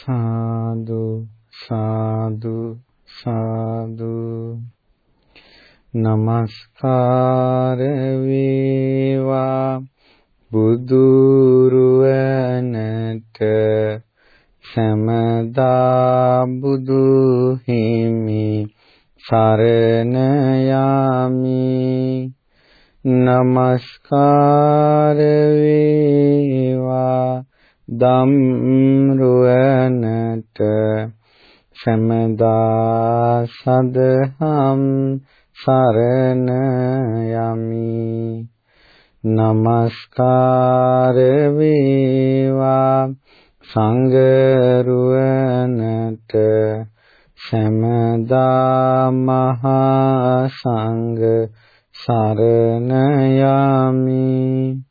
සාදු සාදු සාදු නමස්කාර වේවා බුදුරුවනට සමදා බුදු හිමි සරණ යාමි නමස්කාර වේවා ධම්රුවනට සමදා සදහම් සරණ යමි නමස්කාර වේවා සංගරුවනට සමදා මහා සංඝ සරණ යමි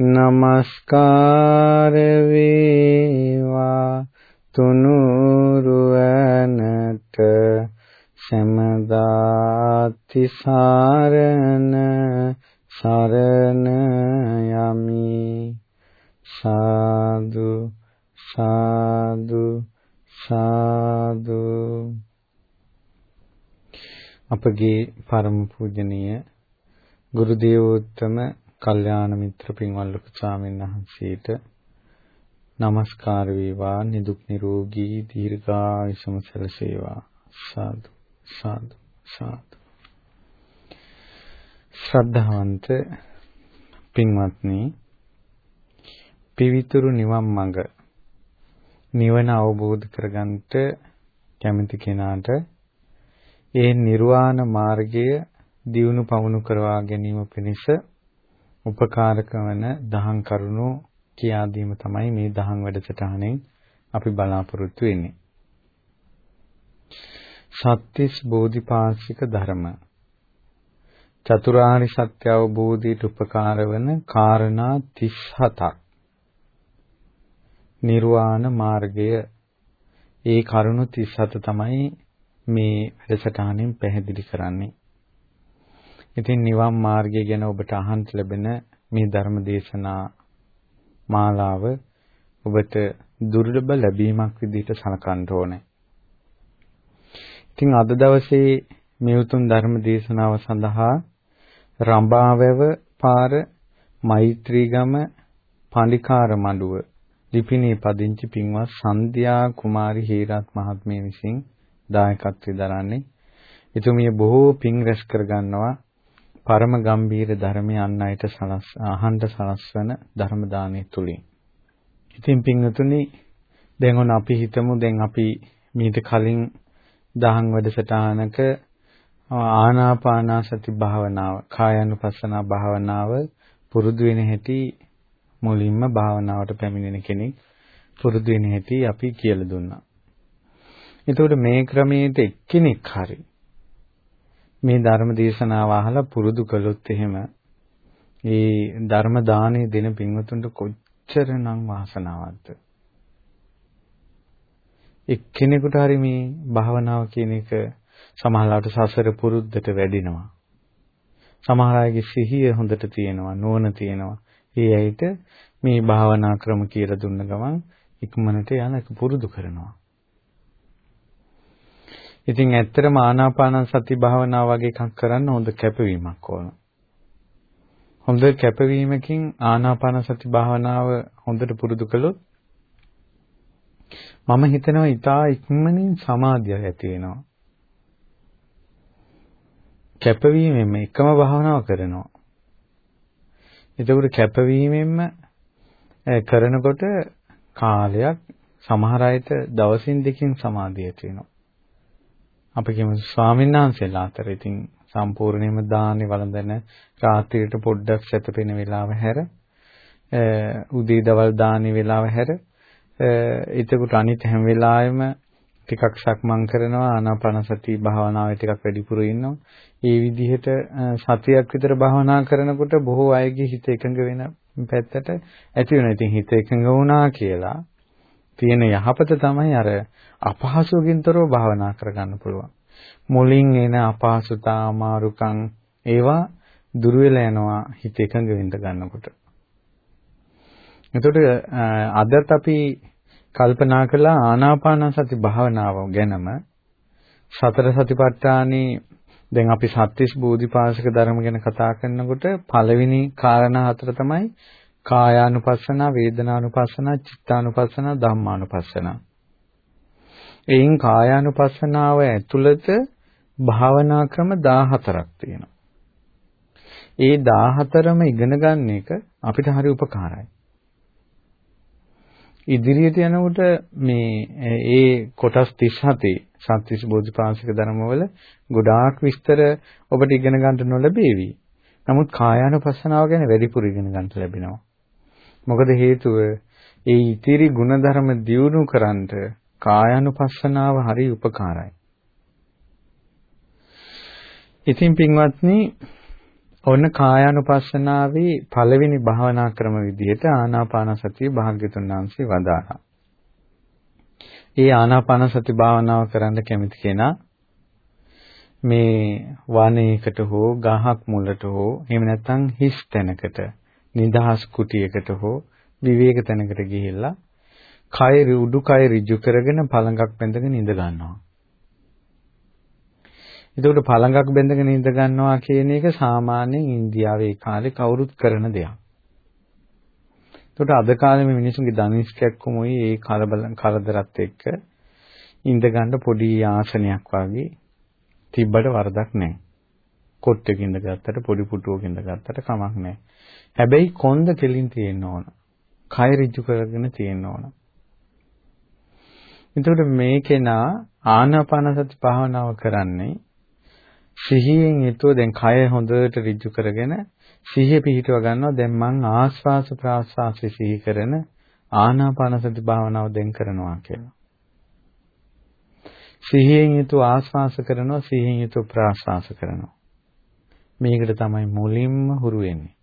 නමස්කාර වේවා. තුනුරුවනට සමදාති සාරණ සරණ යමි. සාදු සාදු සාදු. අපගේ පරම පූජනීය ගුරු දේවෝත්තම කල්යාණ මිත්‍ර පින්වත් ලොකු ස්වාමීන් වහන්සේට নমස්කාර වේවා. නිදුක් නිරෝගී දීර්ඝායුෂම සැලසේවා. සාදු සාදු සාදු. ශ්‍රද්ධාවන්ත පින්වත්නි පිවිතුරු නිවන් මඟ නිවන අවබෝධ කරගන්නට කැමති කෙනාට ඒ නිර්වාණ මාර්ගය දියුණු පවුණු කරවා ගැනීම පිණිස උපකාරක වන දහම් කරුණු කියා දීම තමයි මේ දහම් වැඩසටහනෙන් අපි බලාපොරොත්තු වෙන්නේ. සත්‍තිස් බෝධිපාක්ෂික ධර්ම. චතුරාර්ය සත්‍ය අවබෝධයට උපකාර වන කාරණා 37ක් නිර්වාණ මාර්ගය. ඒ කරුණු 37 තමයි මේ වැඩසටහනින් පැහැදිලි කරන්නේ. ඉතින් නිවන් මාර්ගය ගැන ඔබට අහන්න ලැබෙන මේ ධර්ම දේශනා මාලාව ඔබට දුර්ලභ ලැබීමක් විදිහට සලකන්න ඕනේ. ඉතින් අද දවසේ මේ උතුම් ධර්ම දේශනාව සඳහා රඹාවැව පාර මෛත්‍රීගම පණ්ඩිකාර මඩුව ලිපිනේ පදිංචි පින්වත් සන්ධ්‍යා කුමාරි හේරත් මහත්මිය විසින් දායකත්වයෙන් දරන්නේ. එතුමිය බොහෝ පින් රැස් කර ගන්නවා පරම ගම්බීර ධර්මය අන් අයට සලස් අහන්න සලස්වන ධර්ම දානය තුලින්. ඉතින් පින්වතුනි දැන් ඔන්න අපි හිතමු දැන් අපි මීට කලින් දහම් වැඩසටහනක ආනාපානාසති භාවනාව කායानुපස්සනා භාවනාව පුරුදු වෙන හැටි මුලින්ම භාවනාවට පැමිණෙන කෙනෙක් පුරුදු වෙන හැටි අපි කියලා දුන්නා. එතකොට මේ ක්‍රමයේද එක්කෙනෙක් හරි මේ ධර්ම දේශනාව අහලා පුරුදු කළොත් එහෙම ඒ ධර්ම දාණය දෙන පින්වතුන්ට කොච්චරනම් වාසනාවක්ද? එක්කෙනෙකුට හරි මේ භාවනාව කියන එක සමහරවිට සසර පුරුද්දට වැඩිනවා. සමහර අයගේ සිහිය හොඳට තියෙනවා නුවණ තියෙනවා. ඒ ඇයිට මේ භාවනා ක්‍රම කියලා දුන්න ගමන් ඉක්මනට යන පුරුදු කරනවා. ඉතින් ඇත්තටම ආනාපාන සති භාවනාව වගේ එකක් කරන්න හොඳ කැපවීමක් ඕන. හොඳ කැපවීමකින් ආනාපාන සති භාවනාව හොඳට පුරුදු කළොත් මම හිතනවා ඊටා ඉක්මනින් සමාධිය ඇති වෙනවා. කැපවීමෙන් එකම භාවනාව කරනවා. එතකොට කැපවීමෙන්ම කරනකොට කාලයක් සමහර අයට දවසින් දෙකකින් සමාධිය ඇති වෙනවා. අපි කියමු ස්වාමීන් වහන්සේලා අතර ඉතින් සම්පූර්ණයෙන්ම දාන්නේ වළඳන රාත්‍රියට පොඩ්ඩක් සැතපෙන වෙලාව හැර උදේ දවල් දාන්නේ වෙලාව හැර එතකොට අනිත් හැම වෙලාවෙම ටිකක් සක්මන් කරනවා ආනාපාන සති භාවනාවේ ටිකක් වැඩිපුර ඉන්නවා. ඒ විදිහට සතියක් විතර භාවනා කරනකොට බොහෝ අයගේ හිත එකඟ වෙන පැත්තට ඇති වෙනවා. ඉතින් හිත එකඟ වුණා කියලා තියෙන යහපත තමයි අර අපහසුකින් තොරව භාවනා කරගන්න පුළුවන්. මුලින් එන අපහසුතා අමාරුකම් ඒවා දුර වෙලා යනවා හිත එකඟ වෙන්න ගන්නකොට. එතකොට අදත් අපි කල්පනා කළා ආනාපාන සති භාවනාව ගැනම සතර සතිපට්ඨානේ දැන් අපි සත්‍තිස් බෝධිපාශක ධර්ම ගැන කතා කරනකොට පළවෙනි කාරණා හතර තමයි කායානුපස්සනා, වේදනානුපස්සනා, චිත්තානුපස්සනා, ධම්මානුපස්සනා. එයින් කායානුපස්සනාව ඇතුළත භාවනා ක්‍රම 14ක් තියෙනවා. ඒ 14ම ඉගෙන ගන්න එක අපිට හරි උපකාරයි. ඉදිරියට යනකොට මේ ඒ කොටස් 37 සත්‍විස් බෝධිපාශික ධර්මවල ගොඩාක් විස්තර ඔබට ඉගෙන ගන්න නොලැබේවි. නමුත් කායානුපස්සනාව ගැන වැඩිපුර ඉගෙන ගන්න ලැබෙනවා. මොකද හේතුව ඒ ඉතිරි ಗುಣධර්ම දියුණු කරන්නට කායානුපස්සනාව හරි උපකාරයි. ඉතින් පින්වත්නි ඔන්න කායානුපස්සනාවේ පළවෙනි භාවනා ක්‍රම විදිහට ආනාපාන සතිය භාග්‍යතුන් වහන්සේ වදාළා. ඒ ආනාපාන සති භාවනාව කරන්න කැමති කෙනා මේ වනයේකට හෝ ගහක් මුලට හෝ එහෙම නැත්නම් හිස් තැනකට නිදහස් කුටියකට හෝ විවේක තැනකට ගිහිල්ලා කය උඩුකය ඍජු කරගෙන පළඟක් බැඳගෙන ඉඳ ගන්නවා. එතකොට පළඟක් බැඳගෙන ඉඳ ගන්නවා කියන එක සාමාන්‍යයෙන් ඉන්දියාවේ කාලේ කවුරුත් කරන දෙයක්. එතකොට අද කාලේ මේ මිනිසුන්ගේ ධනිෂ්කයක්කමුයි ඒ කලබල කරදරත් එක්ක ඉඳ ගන්න පොඩි ආසනයක් වගේ තිබ්බට වරදක් නැහැ. කොට්ටක ඉඳ ගත්තට පොඩි පුටුවක ඉඳ ගත්තට කමක් නැහැ. හැබැයි කොන්ද කෙලින් තියෙන්න ඕන. කය ඍජු කරගෙන තියෙන්න ඕන. එතකොට මේ කෙනා ආනාපාන සති භාවනාව කරන්නේ සිහියෙන් යුතුව දැන් කය හොඳට ඍජු කරගෙන සිහිය පිහිටව ගන්නවා දැන් මං ආස්වාස ප්‍රාස්වාසය සිහි කරන ආනාපාන සති භාවනාව දැන් කරනවා කියලා. සිහියෙන් යුතුව ආස්වාස කරනවා සිහියෙන් යුතුව ප්‍රාස්වාස කරනවා. මේකට තමයි මුලින්ම හුරු වෙන්නේ.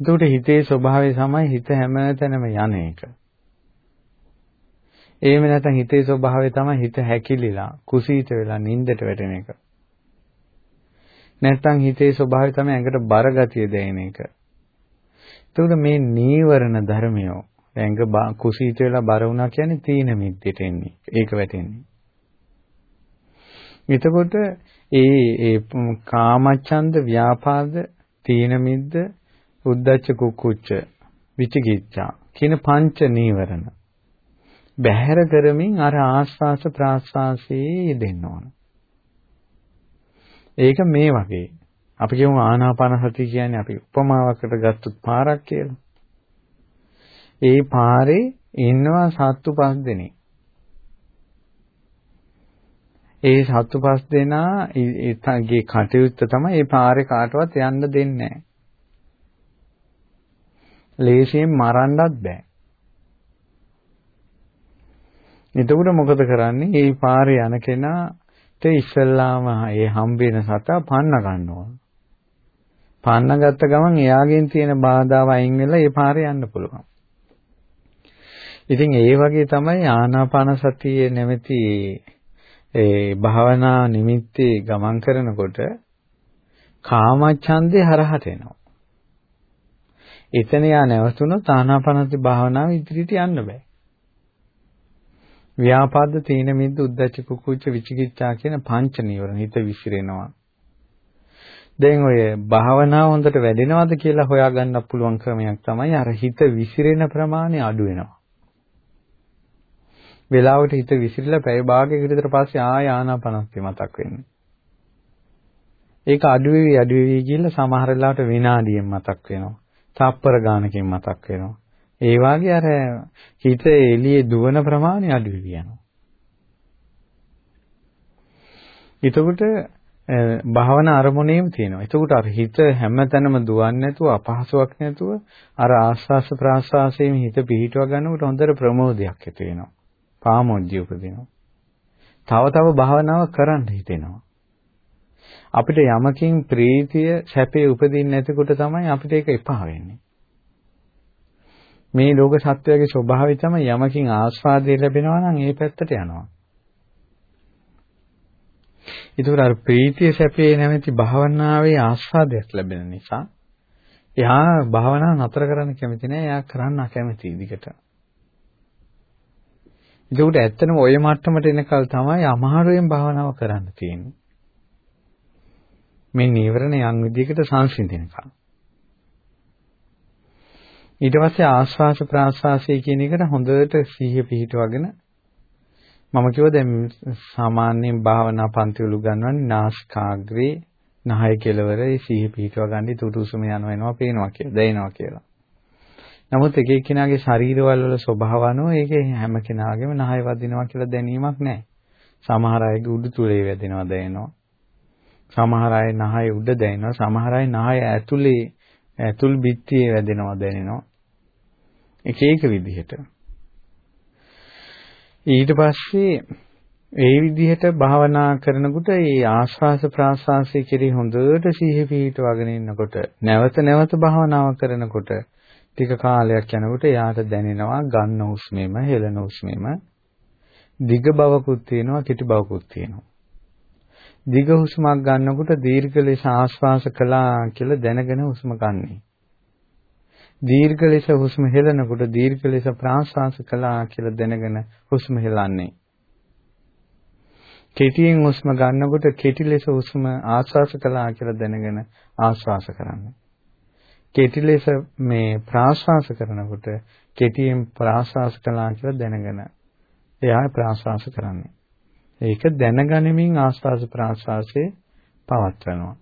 එතකොට හිතේ ස්වභාවය තමයි හිත හැමතැනම යන එක. එහෙම නැත්නම් හිතේ ස්වභාවය තමයි හිත හැකිලිලා කුසීත වෙලා නිින්දට වැටෙන එක. නැත්නම් හිතේ ස්වභාවය තමයි ඇඟට බර ගතිය දැනෙන එක. එතකොට මේ නීවරණ ධර්මයෝ ඇඟ කුසීත වෙලා බර වුණා කියන්නේ තීන මිද්දට එන්නේ. ඒක වැටෙන්නේ. එතකොට ඒ ඒ කාමච්ඡන්ද ව්‍යාපාද තීන මිද්ද උද්දච්ච කුක්කුච්ච විචිකිච්ඡා කියන පංච නීවරණ බැහැර කරමින් අර ආස්වාස ප්‍රාස්වාසයේ යෙදෙන්න ඕන. ඒක මේ වගේ. අපි කියමු ආනාපාන සතිය කියන්නේ අපි උපමාවකට ගත්තොත් පාරක් කියලා. ඒ පාරේ ඉන්නවා සත්තු පස් දෙනෙක්. ඒ සත්තු පස් දෙනා ඒගේ කටයුත්ත තමයි මේ පාරේ කාටවත් යන්න දෙන්නේ නැහැ. ලේසියෙන් මරන්නත් බෑ. එතකොට මොකද කරන්නේ? මේ පාරේ යන කෙනාට ඉස්සල්ලාම ඒ හම්බෙන සතා පන්න ගන්නවා. පන්න ගත්ත ගමන් එයාගෙන් තියෙන බාධාව අයින් වෙලා ඒ පාරේ යන්න පුළුවන්. ඉතින් ඒ වගේ තමයි ආනාපාන සතියේ නැමැති ඒ භාවනා නිමිත්තේ ගමන් කරනකොට කාමච්ඡන්දේ හරහට එනවා. එතන යා නැවතුනොත් ආනාපානසති භාවනාව ඉදිරියට යන්න බෑ. ව්‍යාපාද තීන මිද්ද උද්දච්ච කුකුච්ච විචිකිච්ඡා කියන පංච නීවරණ හිත විසිරෙනවා. දැන් ඔය භාවනාව හොඳට වැඩෙනවද කියලා හොයාගන්න පුළුවන් ක්‍රමයක් තමයි අර හිත විසිරෙන ප්‍රමාණය අඩු වෙනවා. වෙලාවට හිත විසිරලා පැය භාගයකට විතර පස්සේ ආය ආනාපානසති මතක් වෙන්නේ. ඒක අඩු වෙවි අඩු වෙවි කියලා සමහර වෙලාවට විනාඩියෙන් මතක් වෙනවා. තප්පර ගානකින් මතක් වෙනවා. ඒ වාගේ අර හිත එළියේ දුවන ප්‍රමාණය අඩු වෙවි යනවා. එතකොට භාවනා අරමුණේම තියෙනවා. එතකොට අර හිත හැමතැනම දුවන්නේ නැතුව අපහසුයක් නැතුව අර ආස්වාස ප්‍රාස්වාසයෙන් හිත පිහිටව ගන්නකොට හොඳට ප්‍රමෝදයක් ඇති වෙනවා. පාමොජ්ජිය උපදිනවා. තව තව භාවනාව කරන්න හිතෙනවා. අපිට යමකින් ප්‍රීතිය සැපේ උපදින්නේ නැතිකොට තමයි අපිට ඒක එපා වෙන්නේ. මේ ලෝක සත්වයේ ස්වභාවය තමයි යමකින් ආස්වාදය ලැබෙනවා නම් ඒ පැත්තට යනවා. ඒතර අර ප්‍රීතිය සැපේ නැමැති භාවනාවේ ආස්වාදයක් ලැබෙන නිසා එයා භාවනාව නතර කරන්න කැමති නෑ එයා කරන්න අකමැති විදිහට. ඒකට ඇත්තටම ওই මට්ටමට එනකල් තමයි අමාරුවෙන් භාවනාව කරන්න තියෙන්නේ. මේ නීවරණ යම් විදිහකට සංසිඳෙනකම්. ඊට පස්සේ ආස්වාස ප්‍රාස්වාසය කියන එකට හොඳට සිහිය පිහිටවගෙන මම කිව්වා දැන් සාමාන්‍යයෙන් භාවනා පන්ති වල උගන්වන්නේ නාසිකාග්‍රේ නහය කෙලවරේ සිහිය පිහිටව ගන්න තුටුසුම යනවා එනවා පේනවා කියලා දැනෙනවා කියලා. නමුත් එක එක්කෙනාගේ ශරීරවල වල ස්වභාව අනුව ඒකේ හැම කෙනාගේම නහය වදිනවා කියලා දැනීමක් නැහැ. සමහර අයගේ උඩු තුලේ වැදෙනවා දැනෙනවා. සමහර අය නහය උඩ දැනෙනවා. සමහර අය නහය ඇතුලේ ඇතුල් බිත්තියේ වැදෙනවා දැනෙනවා. එක එක විදිහට. ඊට පස්සේ ඒ විදිහට භාවනා කරනකොට ඒ ආස්වාස ප්‍රාස්වාසයේ කෙරෙහි හොඳට සිහිය පිහිටවගෙන ඉන්නකොට නැවත නැවත භාවනාව කරනකොට ටික කාලයක් යනකොට එයාට දැනෙනවා ගන්න උස්මෙම හෙලන උස්මෙම දිග බවකුත් තියෙනවා කෙටි බවකුත් තියෙනවා. දිග හුස්මක් ගන්නකොට දීර්ඝ ලෙස ආශ්වාස කළා කියලා දැනගෙන හුස්ම ගන්නයි. දීර්ඝ ලෙස හුස්ම හෙලනකොට දීර්ඝ ලෙස ප්‍රාශ්වාස කළා කියලා දැනගෙන හුස්ම හෙලන්නේ. කෙටියෙන් හුස්ම ගන්නකොට කෙටි ලෙස හුස්ම ආශ්වාස කළා කියලා දැනගෙන ආශ්වාස කරන්නේ. කෙටි ලෙස මේ ප්‍රාශ්වාස කරනකොට කෙටියෙන් ප්‍රාශ්වාස කළා කියලා දැනගෙන එයා ප්‍රාශ්වාස කරන්නේ. ඒක දැනගැනීමෙන් ආශ්වාස ප්‍රාශ්වාසයේ පවත්වනවා.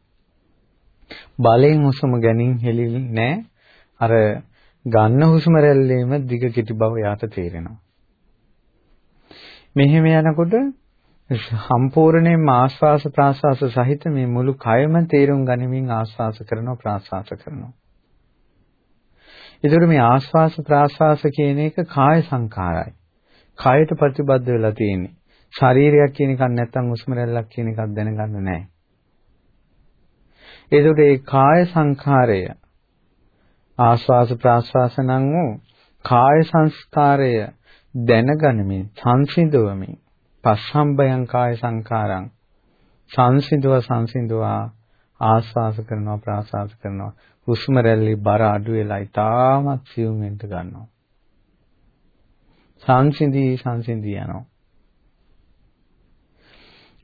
බලෙන් හුස්ම ගැනීම හෙලින්නේ නැහැ. අර ගන්න හුස්ම රැල්ලේම දිග කෙටි බව යාට තේරෙනවා. මෙහෙම යනකොට සම්පූර්ණයෙන්ම ආස්වාස ප්‍රාස්වාස සහිත මේ මුළු කයම තේරුම් ගනිමින් ආස්වාස කරනවා ප්‍රාස්වාස කරනවා. ඒතර මේ ආස්වාස ප්‍රාස්වාස කියන එක කාය සංකාරයි. කායට ප්‍රතිබද්ධ වෙලා තියෙන්නේ. ශරීරයක් කියන එකක් නැත්තම් හුස්ම රැල්ලක් කියන එකක් දැනගන්න නැහැ. ඒතකොට ඒ කාය සංඛාරය ආස්වාස ප්‍රාස්වාස නම් වූ කාය සංස්කාරය දැනගනිමින් සංසිඳවමින් පස්සම්බයං කාය සංකාරං සංසිඳව සංසිඳවා ආස්වාස කරනවා ප්‍රාස්වාස කරනවා. හුස්ම රැල්ලේ බර අඩු වෙලා ඉතාමත් සියුම් වෙන්න ගන්නවා. සංසිඳී සංසිඳී යනවා.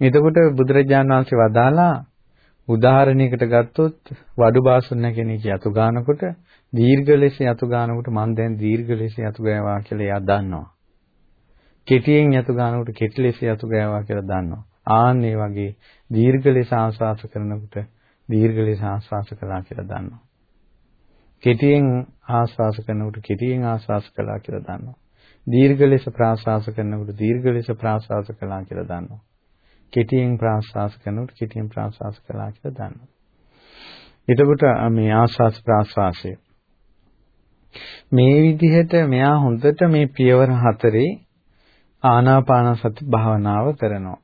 එතකොට බුදුරජාණන් වහන්සේ වදාලා උදාහරණයකට ගත්තොත් වඩු බාසුන්න කෙනෙක් යතු ගන්නකොට දීර්ඝ ලෙස යතු ගන්නකොට මම දැන් දීර්ඝ ලෙස යතු ගෑවා කියලා එයා දන්නවා. කෙටියෙන් යතු ගන්නකොට කෙටි ලෙස යතු ගෑවා කියලා දන්නවා. ආන් ඒ වගේ දීර්ඝ ලෙස ආස්වාස කරනකොට දීර්ඝ ලෙස ආස්වාස කළා කියලා දන්නවා. කෙටියෙන් ආස්වාස කරනකොට කෙටියෙන් ආස්වාස කළා කියලා දන්නවා. දීර්ඝ ලෙස ප්‍රාස්වාස කරනකොට දීර්ඝ ලෙස ප්‍රාස්වාස කළා කියලා දන්නවා. කෙටියෙන් ප්‍රාස්වාස කරනකොට කෙටියෙන් ප්‍රාස්වාස කළා කියලා දන්නවා. එතකොට මේ ආස්වාස් ප්‍රාස්වාසය මේ විදිහට මෙයා හොඳට මේ පියවර හතරේ ආනාපාන සති භාවනාව කරනවා.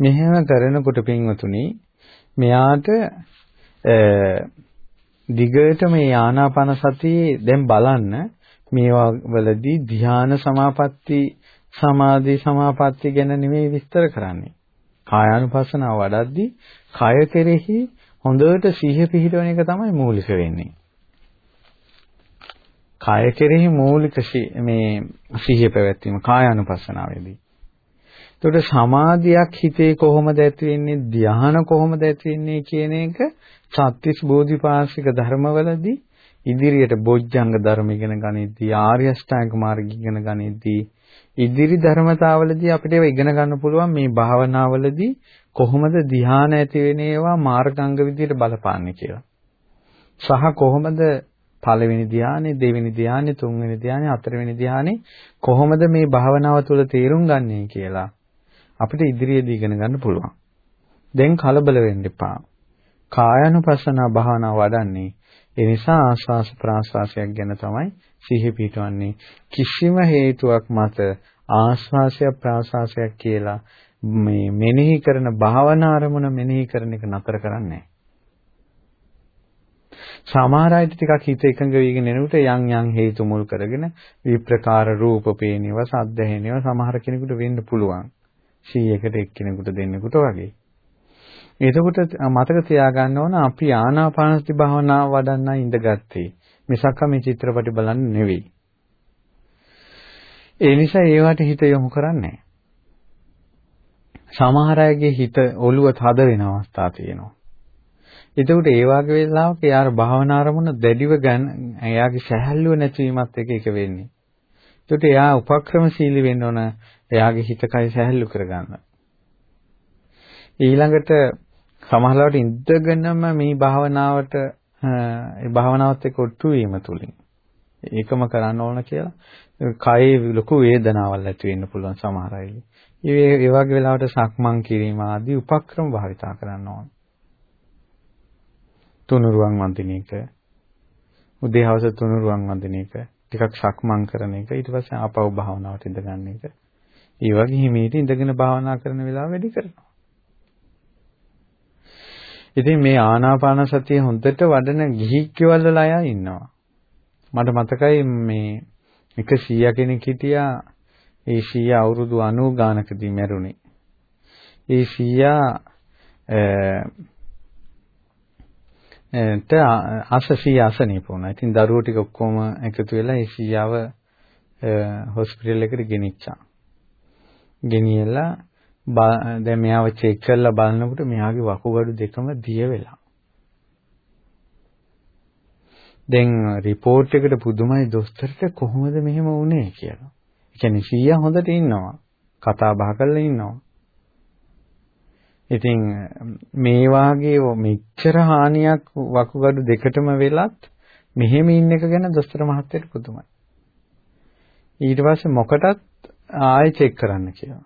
මෙහෙම කරනකොට පින්වතුනි මෙයාට දිගට මේ ආනාපාන සතියේ දැන් බලන්න මේවා වලදී ධ්‍යාන සමාපatti සමාධි සමාපatti ගැන නෙමෙයි විස්තර කරන්නේ. කායානුපස්සනාව වඩද්දී කය කෙරෙහි හොඳට සිහිය පිහිටවන එක තමයි මූලික වෙන්නේ. කය කෙරෙහි මූලික මේ සිහිය පැවැත්වීම කායානුපස්සනාවේදී. එතකොට සමාධියක් හිතේ කොහොමද ඇති වෙන්නේ ධ්‍යාන කොහොමද ඇති වෙන්නේ කියන එක සත්‍විස් බෝධිපාශික ධර්මවලදී ඉදිරියට බොජ්ජංග ධර්ම ඉගෙන ගනිද්දී ආර්ය අෂ්ටාංග මාර්ග ඉගෙන ගනිද්දී ඉදිරි ධර්මතාවලදී අපිට ඒවා ඉගෙන ගන්න පුළුවන් මේ භාවනාවලදී කොහොමද ධ්‍යාන ඇති වෙන ඒවා මාර්ගාංග විදියට බලපාන්නේ කියලා. සහ කොහොමද පළවෙනි ධ්‍යානෙ, දෙවෙනි ධ්‍යානෙ, තුන්වෙනි ධ්‍යානෙ, හතරවෙනි ධ්‍යානෙ කොහොමද මේ භාවනාව තුළ තේරුම් ගන්නේ කියලා අපිට ඉදිරියේදී ඉගෙන ගන්න පුළුවන්. දැන් කලබල වෙන්න එපා. කායानुපස්සන භාවනාව වඩන්නේ ඒ නිසා ආස්වාස ප්‍රාස්වාසයක් ගැන තමයි සිහි පිටවන්නේ කිසිම හේතුවක් මත ආස්වාසය ප්‍රාස්වාසයක් කියලා මේ මෙනෙහි කරන භාවනා අරමුණ මෙනෙහි කරන එක නතර කරන්නේ නැහැ. සමහර අයට ටිකක් හිත එකඟ වෙගෙන එනකොට යම් යම් හේතු මුල් කරගෙන විප්‍රකාර රූප පේනව සද්ද ඇහෙනව සමහර කෙනෙකුට වෙන්න පුළුවන් 100කට එක්කෙනෙකුට දෙන්නෙකුට වගේ. එතකොට මතක තියාගන්න ඕන අපි ආනාපානසති භාවනාව වඩන්න ඉඳගත්තේ. මිසක් මේ චිත්‍රපටි බලන්න නෙවෙයි. ඒ නිසා ඒවට හිත යොමු කරන්නේ සමහර අයගේ හිත ඔළුව තද වෙන අවස්ථා තියෙනවා. එතකොට ඒ වගේ වෙලාවක යාර භාවනා අරමුණ දැඩිව ගන්න එයාගේ සැහැල්ලුව නැතිවීමත් එක එක වෙන්නේ. එතකොට එයා උපක්‍රමශීලී වෙන්න ඕන එයාගේ හිත කය සැහැල්ලු කරගන්න. ඊළඟට සමහරවිට ඉඳගෙනම මේ භාවනාවට ඒ භාවනාවත් එක්ක ඔට්ටු වීම තුලින් ඒකම කරන්න ඕන කියලා කයේ ලොකු වේදනාවක් ඇති වෙන්න පුළුවන් සමහර අයගේ. ඒ ඒ වගේ වෙලාවට සක්මන් කිරීම ආදී උපක්‍රම භාවිතා කරන්න ඕන. තුනුරුවන් වන්දින එක උදේ හවස තුනුරුවන් වන්දින එක ටිකක් සක්මන් කරන එක ඊට පස්සේ ආපහු භාවනාවට ඉඳ ගන්න එක. ඒ වගේ හිමීට ඉඳගෙන භාවනා කරන වෙලාව වැඩි කරනවා. ඉතින් මේ ආනාපාන සතිය හොඳට වඩන ගිහි කෙවල් වල අය ඉන්නවා. මට මතකයි මේ එක 100 කෙනෙක් හිටියා ඒ 100 අවුරුදු 90 ගානකදී මැරුණේ. ඒ 100 ට අසසිය අසනීප වුණා. ඉතින් දරුවෝ ටික ඔක්කොම එකතු වෙලා ඒ 100ව හොස්පිටල් එකට ගෙනිච්චා. ගෙනියලා දැන් මෙයාව චෙක් කරලා බලනකොට මෙයාගේ වකුගඩු දෙකම දිය වෙලා. දැන් report එකට පුදුමයි දොස්තරට කොහොමද මෙහෙම වුනේ කියලා. ඒ කියන්නේ සීයා හොඳට ඉන්නවා. කතා බහ කරලා ඉන්නවා. ඉතින් මේ වාගේ මෙච්චර හානියක් වකුගඩු දෙකටම වෙලත් මෙහෙම ඉන්න එක ගැන දොස්තර මහත්තයට පුදුමයි. ඊට පස්සේ මොකටත් ආයෙ චෙක් කරන්න කියලා.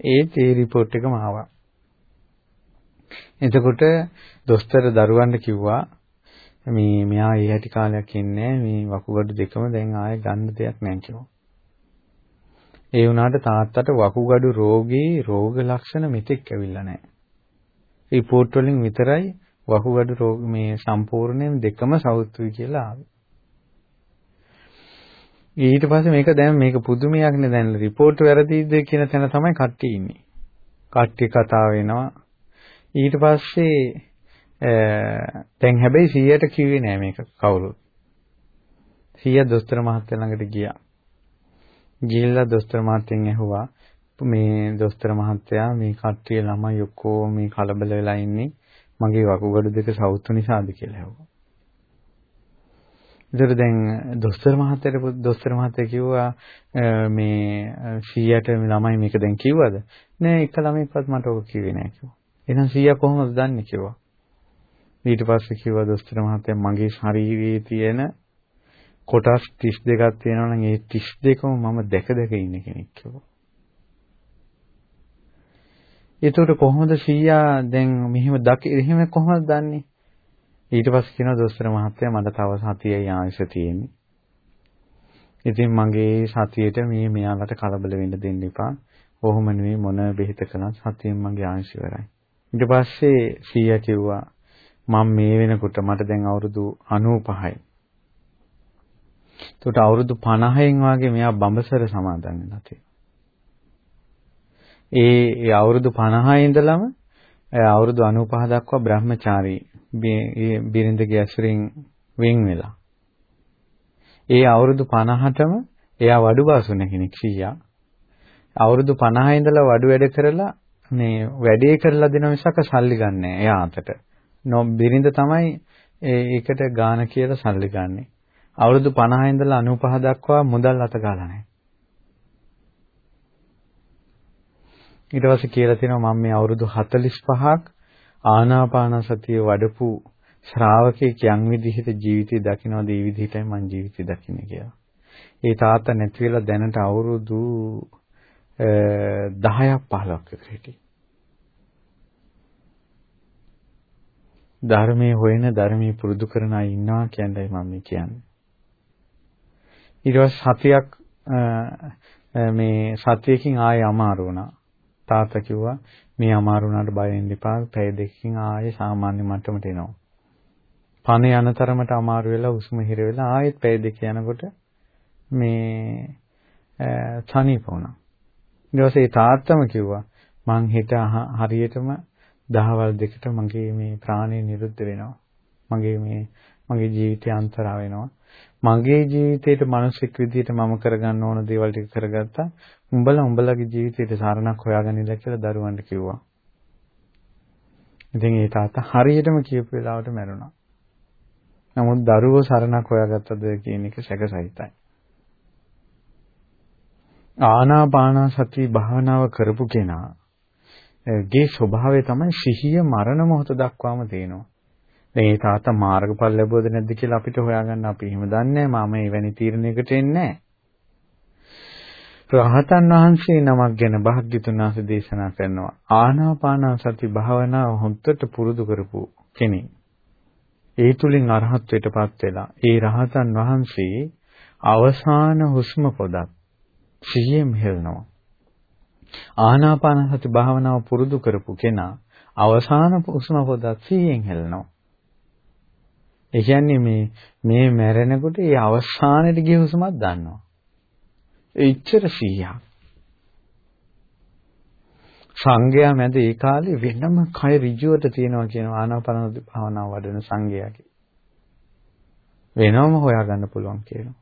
ඒත් ඒ report එකම ආවා. එතකොට දොස්තර දරුවන්ට කිව්වා මේ මෙයා ඒ හැටි කාලයක් ඉන්නේ මේ වකුගඩු දෙකම දැන් ආයෙ ගන්න දෙයක් නැහැ කිව්වා. ඒ වුණාට තාත්තට වකුගඩු රෝගී රෝග ලක්ෂණ මෙතෙක් ඇවිල්ලා නැහැ. රිපෝට් වලින් විතරයි වකුගඩු රෝග මේ සම්පූර්ණයෙන් දෙකම සෞතුයි කියලා ආවේ. ඊට පස්සේ මේක දැන් මේක පුදුමයක් නේ දැන් report වැරදිද කියන තැන තමයි කට්ටිය ඉන්නේ. කට්ටිය කතා වෙනවා. ඊට පස්සේ දැන් හැබැයි 100ට කිව්වේ නෑ මේක කවුරුත්. 100 දොස්තර මහත්තයා ළඟට ගියා. ගිහිල්ලා දොස්තර මහත්තයන් ඇහුවා මේ දොස්තර මහත්තයා මේ කට්ටිය ළමයි ඔක්කොම මේ කලබල වෙලා ඉන්නේ මගේ වකුගඩු දෙක සවුතු නිසාද කියලා ඇහුවා. ඒතර දැන් දොස්තර මහත්තයාට දොස්තර මහත්තයා කිව්වා මේ 100ට ළමයි මේක දැන් කිව්වද? නෑ එක ළමෙක්වත් මට ඔක කිව්වේ නෑ කිව්වා. එහෙනම් 100 කොහොමද දන්නේ කිව්වා. ඊට පස්සේ කිව්වා දොස්තර මහත්තයා මගේ ශරීරයේ තියෙන කොටස් 32ක් තියෙනවා නම් ඒ 32ම මම දැක දැක ඉන්න කෙනෙක් කිව්වා. ඒතකොට කොහොමද 100 දැන් මෙහෙම දක එහෙම කොහොමද දන්නේ? ඊට පස්සේ කියනවා දොස්තර මහත්තයා මට තව සතියයි ආයුෂ තියෙන්නේ. ඉතින් මගේ සතියේට මේ මෙයාලට කලබල වෙන්න දෙන්න එපා. කොහොම නෙවෙයි මොන බෙහෙත කළත් සතියෙන් මගේ ආයුෂ ඉවරයි. ඊට පස්සේ සීයා කිව්වා මම මේ වෙනකොට මට දැන් අවුරුදු 95යි. ඒකට අවුරුදු 50න් වාගේ මෙයා බඹසර සමාදන් වෙලා තියෙනවා. ඒ ඒ අවුරුදු 50 ඉඳලම අවුරුදු 95 දක්වා බ්‍රහ්මචාරී බිරිඳගේ ඇසුරින් වෙන් වෙලා. ඒ අවුරුදු 50ටම එයා වඩු බාසුන කෙනෙක් සීයා. අවුරුදු 50 ඉඳලා වඩු වැඩ කරලා මේ වැඩේ කරලා දෙන මිසක සල්ලි ගන්නෑ එයා අතට. නො බිරිඳ තමයි ඒකට ගාන කියලා සල්ලි ගන්නෙ. අවුරුදු 50 ඉඳලා 95 දක්වා මුදල් අත ගාලා නැහැ. ඊට පස්සේ කියලා තියෙනවා මම මේ අවුරුදු 45ක් ආනාපාන සතිය වඩපු ශ්‍රාවකෙක් යම් විදිහට ජීවිතය දකින්නද ඒ විදිහටයි මම ජීවිතය දකින්නේ කියලා. ඒ තාත්තා නැති වෙලා දැනට අවුරුදු 10ක් 15ක් විතර හිටියේ. ධර්මයේ හොයන ධර්මයේ පුරුදු කරන අය ඉන්නවා කියන්නයි මම කියන්නේ. ඊට පස්සේ සතියක් මේ සතියකින් ආයෙ අමාරු වුණා. තාත්තා කිව්වා මේ අමාරු වුණාට බය වෙන්න එපා. පැය දෙකකින් ආයෙ සාමාන්‍ය මට්ටමට එනවා. පණ යන තරමට අමාරු වෙලා උස්ම හිර වෙලා ආයෙත් පැය දෙක යනකොට මේ තනිප වුණා. ඊට පස්සේ තාත්තම කිව්වා මං හිත හරියටම දහවල් දෙකට මගේ මේ ප්‍රාණය නිරුද්ධ වෙනවා. මගේ මේ මගේ ජීවිතය අන්තරා වෙනවා. මගේ ජීවිතේට මානසික විදියට මම කරගන්න ඕන දේවල් ටික කරගත්තා. උඹලා උඹලගේ ජීවිතේට සාරණක් හොයාගන්නilla කියලා දරුවන්ට කිව්වා. ඉතින් ඒ තාත්තා හරියටම කියපු වෙලාවට මැරුණා. නමුත් දරුවෝ සරණක් හොයාගත්තද කියන එක සැකසහිතයි. ආනාපාන සති භාවනාව කරපු කෙනා ගේ ස්වභාවය තමයි සිහිය මරණ මොහොත දක්වාම තියෙනවා. දැන් ඒ තාත්තා මාර්ගඵල ලැබුවද නැද්ද කියලා අපිට හොයාගන්න අපි එහෙම දන්නේ නැහැ. මම එවැනි තීරණයකට එන්නේ රහතන් වහන්සේ නමක් ගැන භාග්‍යතුන් වහන්සේ දේශනා කරනවා. ආනාපාන සති භාවනාව හොඳට පුරුදු කරපු කෙනෙක්. ඒ තුලින් අරහත්ත්වයටපත් වෙලා ඒ රහතන් වහන්සේ අවසාන හුස්ම පොදක් සිහියෙන් හෙළනවා. ආනාපාන සති භාවනාව පුරුදු කරපු කෙනා අවසාන හුස්ම පොදක් සිහියෙන් හෙළනවා. ඒ කියන්නේ මේ මේ මැරෙනකොට ඒ අවසානයේ ගිය හුස්මක් දන්නවා. ඒ ඉච්ඡර සිහියක්. සංඝයා මැද ඒ කාලේ වෙනම කය ඍජුවට තියෙනවා කියන ආනාපාන භාවනාව වඩන සංඝයාගේ. වෙනවම හොයාගන්න පුළුවන් කියනවා.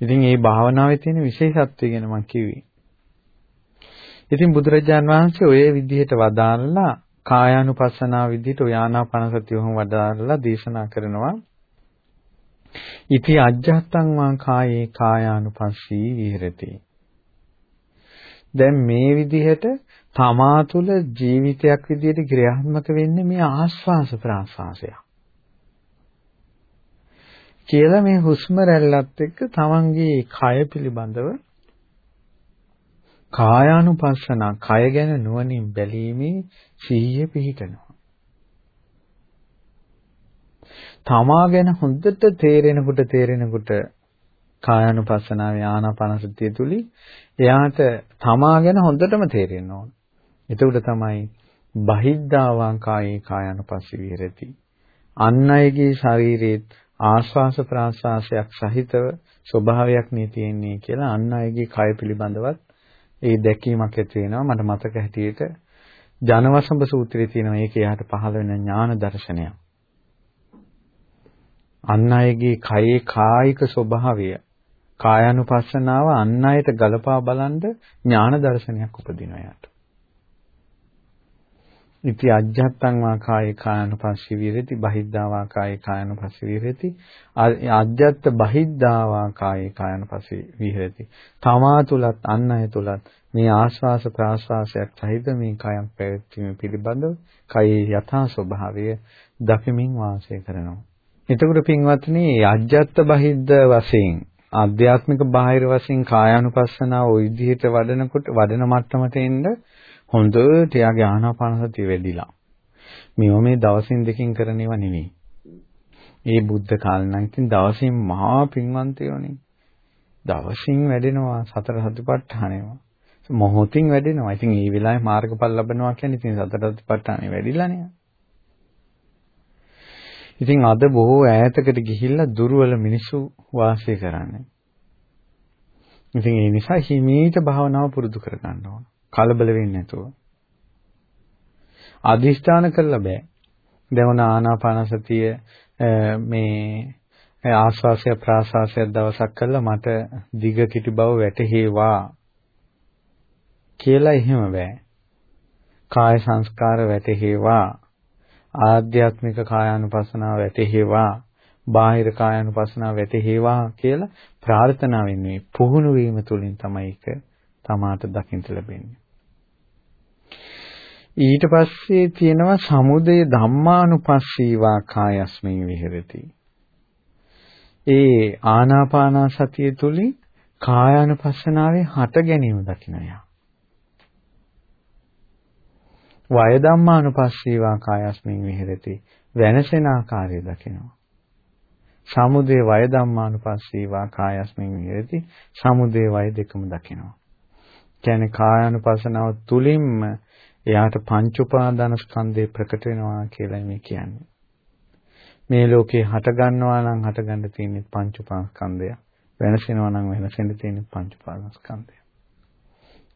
ඉතින් මේ භාවනාවේ තියෙන විශේෂත්වය ගැන මම කිව්වේ. ඉතින් බුදුරජාන් වහන්සේ ඔය විදිහට වදාළලා කායානුපස්සනාව විදිහට ඔය ආනාපාන සතිය වහම වදාළලා දේශනා කරනවා. ඉති අජ්ජත්තං වා කායේ කායානුපස්සී විහෙරති. දැන් මේ විදිහට තමා තුළ ජීවිතයක් විදිහට ක්‍රියාත්මක වෙන්නේ මේ ආස්වාස ප්‍රාස්වාසය. කියලා මේ හුස්ම රැල්ලත් එක්ක තමන්ගේ කය පිළිබඳව කායානුපස්සන කය ගැන නුවණින් බැලීමේ සිහිය පිහිටනවා. තමා ගැන හොඳට තේරෙනකොට තේරෙනකොට කායානුපස්සනාවේ ආනාපානසතිය තුලි එයාට තමා ගැන හොඳටම තේරෙන්න ඕන. එතකොට තමයි බහිද්ධාවාං කායේ කායානුපස්සී විහෙරති. අන් අයගේ ශරීරයේ ආශ්වාස ප්‍රාශ්වාසයක් සහිතව ස්වභාවයක් නේ තියෙන්නේ කියලා අන් අයගේ කය පිළිබඳවත් ඒ දැකීමක් ඇති වෙනවා. මට මතක හැටියට ජනවසඹ සූත්‍රයේ තියෙනවා ඒක එයාට පහළ වෙන ඥාන දර්ශනයක්. අන් අයගේ කයේ කායික ස්වභාවය කායानुපස්සනාව අන් අයට ගලපා බලන්න ඥාන දර්ශනයක් උපදිනවා යාට. ඉති අජ්ජත්තං වා කායේ කායනුපස්සී විහෙති බහිද්ධා වා කායේ කායනුපස්සී විහෙති. අජ්ජත්ත බහිද්ධා වා කායේ කායනුපස්සී විහෙති. තමා තුලත් අන් අය තුලත් මේ ආස්වාස ප්‍රාස්වාසයක් සහිත මේ කයම් පැවැත්ම පිළිබඳව කයේ යථා ස්වභාවය දකිමින් වාසය කරනවා. එතකොට පින්වත්නි අජ්ජත්ත බහිද්ධ වශයෙන් ආධ්‍යාත්මික බාහිර වශයෙන් කායानुපස්සනාව ওই විදිහට වඩනකොට වඩන මට්ටමට එන්නේ හොඳට එයාගේ ආනාපාන සතිය වැඩිලා. මේව මේ දවසින් දෙකකින් කරන ඒවා නෙවෙයි. ඒ බුද්ධ කාලේ නම් ඉතින් දවසින් මහා පින්වන්තයෝනේ. දවසින් වැඩෙනවා සතර සතිපට්ඨානෙම. මොහොතින් වැඩෙනවා. ඉතින් මේ වෙලාවේ මාර්ගඵල ලබනවා කියන්නේ ඉතින් සතර සතිපට්ඨානෙ වැඩිලානේ. ඉතින් අද බොහෝ ඈතකට ගිහිල්ලා දුර්වල මිනිස්සු වාසය කරන්නේ. ඉතින් ඒ නිසා හිමීට භාවනාව පුරුදු කර ගන්න ඕන. කලබල වෙන්නේ නැතුව. අදිෂ්ඨාන කරලා බෑ. දැන් ආනාපාන සතිය මේ ආස්වාසය ප්‍රාස්වාසය දවසක් කළා මට දිග කිටි බව වැටහෙවා කියලා එහෙම බෑ. කාය සංස්කාර වැටහෙවා ආධ්‍යාත්මික කායානුපස්සනාව වැටහෙවා බාහිර කායානුපස්සනාව වැටහෙවා කියලා ප්‍රාර්ථනා වෙන්නේ පුහුණු වීම තුළින් තමයි ඒක තමාට දකින්න ලැබෙන්නේ. ඊට පස්සේ තියෙනවා සමුදය ධම්මානුපස්සීවා කායස්මින් විහෙරති. ඒ ආනාපාන සතිය තුලින් කායානුපස්සනාවේ හට ගැනීම දකින්නය. වය ධම්මානුපස්සීවා කායස්මින් විහෙරති. වෙනසෙන ආකාරය දකිනවා. සමුදය වය ධම්මානුපස්සීවා කායස්මින් විහෙරති. සමුදය වය දෙකම දකිනවා. කියන්නේ කායානුපස්සනාව තුලින්ම එයාට පංච උපාදාන ස්කන්ධේ ප්‍රකට වෙනවා කියලා මේ කියන්නේ. මේ ලෝකේ හට ගන්නවා නම් හට ගන්න තියෙන්නේ පංච උපාස්කන්ධය. වෙනසෙනවා නම් වෙනසෙන්න තියෙන්නේ පංච උපාස්කන්ධය.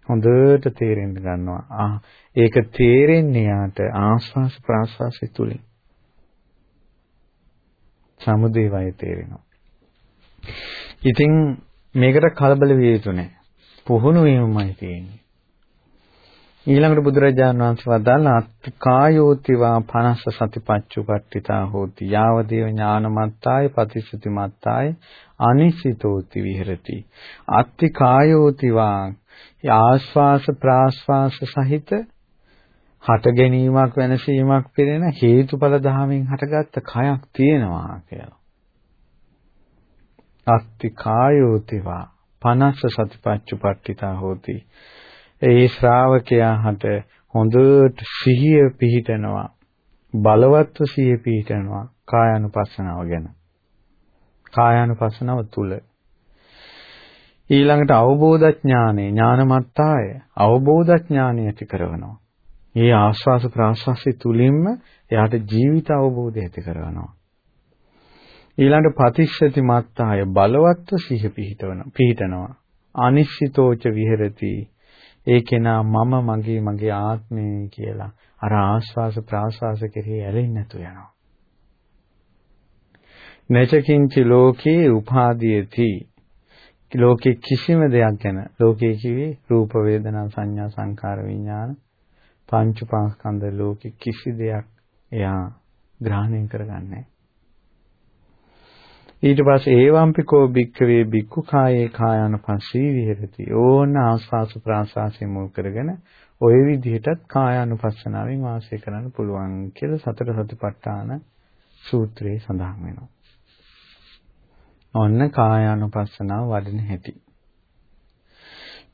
හොඳට තේරෙන්න ගන්නවා. ආ ඒක තේරෙන්නේ යාට ආස්වාස් ප්‍රාස්වාසය තුලින්. සමුදේ වය තේරෙනවා. ඉතින් මේකට කලබල විය යුතු නැහැ. පුහුණු වීමමයි තියෙන්නේ. ඊළඟට බුදුරජාණන් වහන්සේ වදාළ අත්කායෝතිවා 50 සතිපච්චුපට්ඨිතා හෝති. යාවදේව ඥානමත්තාය පතිසුතිමත්තාය අනිසිතෝති විහෙරති. අත්තිකායෝතිවා ආස්වාස ප්‍රාස්වාස සහිත හට ගැනීමක් වෙනසීමක් පිරෙන හේතුඵල ධාමෙන් හටගත්ත කයක් තියෙනවා කියලා. අත්ති කායෝතිවා 50 සතිපච්චුපට්ඨිතා හෝති. ඒ ශ්‍රාවකයා හට හොඳට සිහිය පිහිටනවා බලවත්ව සිහිය පිහිටනවා කායानुපස්සනාව ගැන කායानुපස්සනාව තුල ඊළඟට අවබෝධ ඥානෙ ඥානමත්තාය අවබෝධ ඥානෙ ඇති කරනවා. මේ ආස්වාස ප්‍රාස්වාසය තුලින්ම එයාට ජීවිත අවබෝධය ඇති කරනවා. ඊළඟට පතිස්සති මත්තාය බලවත්ව සිහිය පිහිටවන පිහිටනවා. අනිශ්චිතෝච විහෙරති ඒ කෙනා මම මගේ මගේ ආත්මය කියලා අර ආස්වාස ප්‍රාස්වාස කෙරෙහි ඇලෙන්නේ නැතු යනවා. නචකින්ච ලෝකේ උපාදීයති ලෝකේ කිසිම දෙයක් ගැන ලෝකේ කිවි රූප වේදනා සංඥා සංකාර විඥාන පංච පාස්කන්ධ ලෝකේ කිසි දෙයක් එයා ග්‍රහණය කරගන්නේ ඊට පස්සේ ඒවම්පිකෝ භික්ඛවේ භික්ඛු කායේ කායානුපස්සී විහෙරති. ඕන ආස්වාස ප්‍රාසාසය මුල් කරගෙන ওই විදිහටත් කායානුපස්සනාවෙන් වාසය කරන්න පුළුවන් කියලා සතර සතිපට්ඨාන සූත්‍රයේ සඳහන් වෙනවා. ඔන්න කායානුපස්සනාව වඩන හැටි.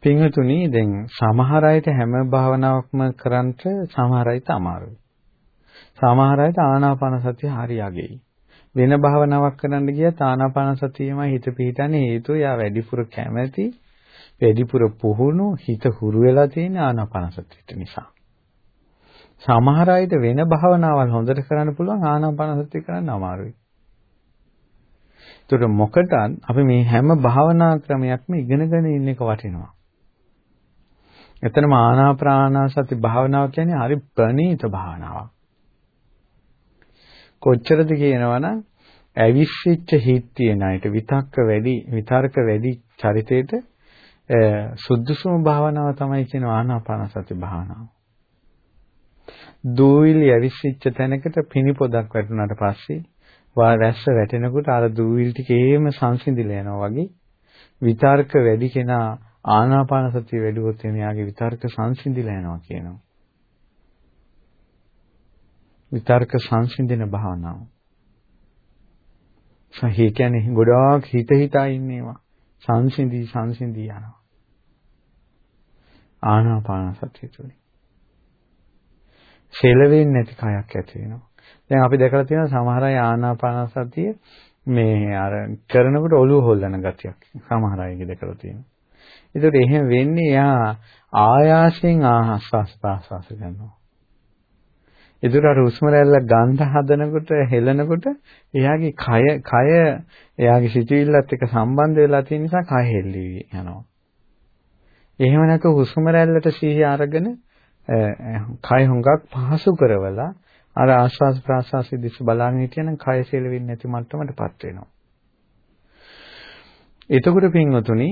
පින්වතුනි දැන් සමහර අයට හැම භාවනාවක්ම කරන්නට සමහර අයට අමාරුයි. සමහර අයට ආනාපාන සතිය හරියගෙයි. වෙන භාවනාවක් කරන්න ගියත් ආනාපාන සතියමයි හිත පිහිටන්නේ හේතුව යා වැඩිපුර කැමැති වැඩිපුර පුහුණු හිත හුරු වෙලා තියෙන ආනාපාන සතියට නිසා. සමහර අයට වෙන භාවනාවල් හොඳට කරන්න පුළුවන් ආනාපාන සතිය කරන්න අමාරුයි. ඒතර මොකටද අපි මේ හැම භාවනා ක්‍රමයක්ම ඉගෙනගෙන ඉන්න එක වටිනවා. එතනම ආනාපානසති භාවනාව කියන්නේ හරි ප්‍රණීත භාවනාවක්. කොච්චරද කියනවනම් ඇවිස්සිච්ච හිත් තියෙන අයට විතක්ක වැඩි විතර්ක වැඩි චරිතේට සුද්ධසම භාවනාව තමයි කියන ආනාපාන සති භාවනාව. දූවිලි ඇවිස්සිච්ච තැනකට පිනි පොදක් වැටුණාට පස්සේ වා රැස්ස වැටෙනකොට අර දූවිලි ටිකේම සංසිඳිලා යනවා වගේ විතර්ක වැඩි කෙනා ආනාපාන සතිය වැඩිවොත් එයාගේ විතර්ක සංසිඳිලා යනවා කියනවා. විතර්ක සංසිඳන භාවනාව. සහේ කියන්නේ ගොඩාක් හිත හිතා ඉන්නේවා. සංසිඳී සංසිඳී යනවා. ආනාපාන සතිය තුළින්. සෙලවෙන්නේ නැති කයක් ඇති වෙනවා. දැන් අපි දැකලා තියෙනවා සමහර අය ආනාපාන සතිය මේ අර කරනකොට ඔළුව හොල්ලන ගතියක් සමහර අයගේ දැකලා තියෙනවා. ඒකට එහෙම වෙන්නේ එයා ආයාසයෙන් ආස්වාස් ප්‍රාස්වාස කරනවා. ඒතර අර හුස්ම රැල්ල ගන්න හදනකොට හෙලනකොට එයාගේ කය කය එයාගේ සිතුවිල්ලත් එක්ක සම්බන්ධ වෙලා තියෙන නිසා කය හෙල්ලි යනවා. එහෙම නැත්නම් හුස්ම රැල්ලට සිහිය අරගෙන කය හුඟක් පහසු කරවලා අර ආශ්වාස ප්‍රාශ්වාසයේ දිශ බලාගෙන හිටියනම් කය සෙලවෙන්නේ නැති මට්ටමටපත් වෙනවා. එතකොට පින්වතුනි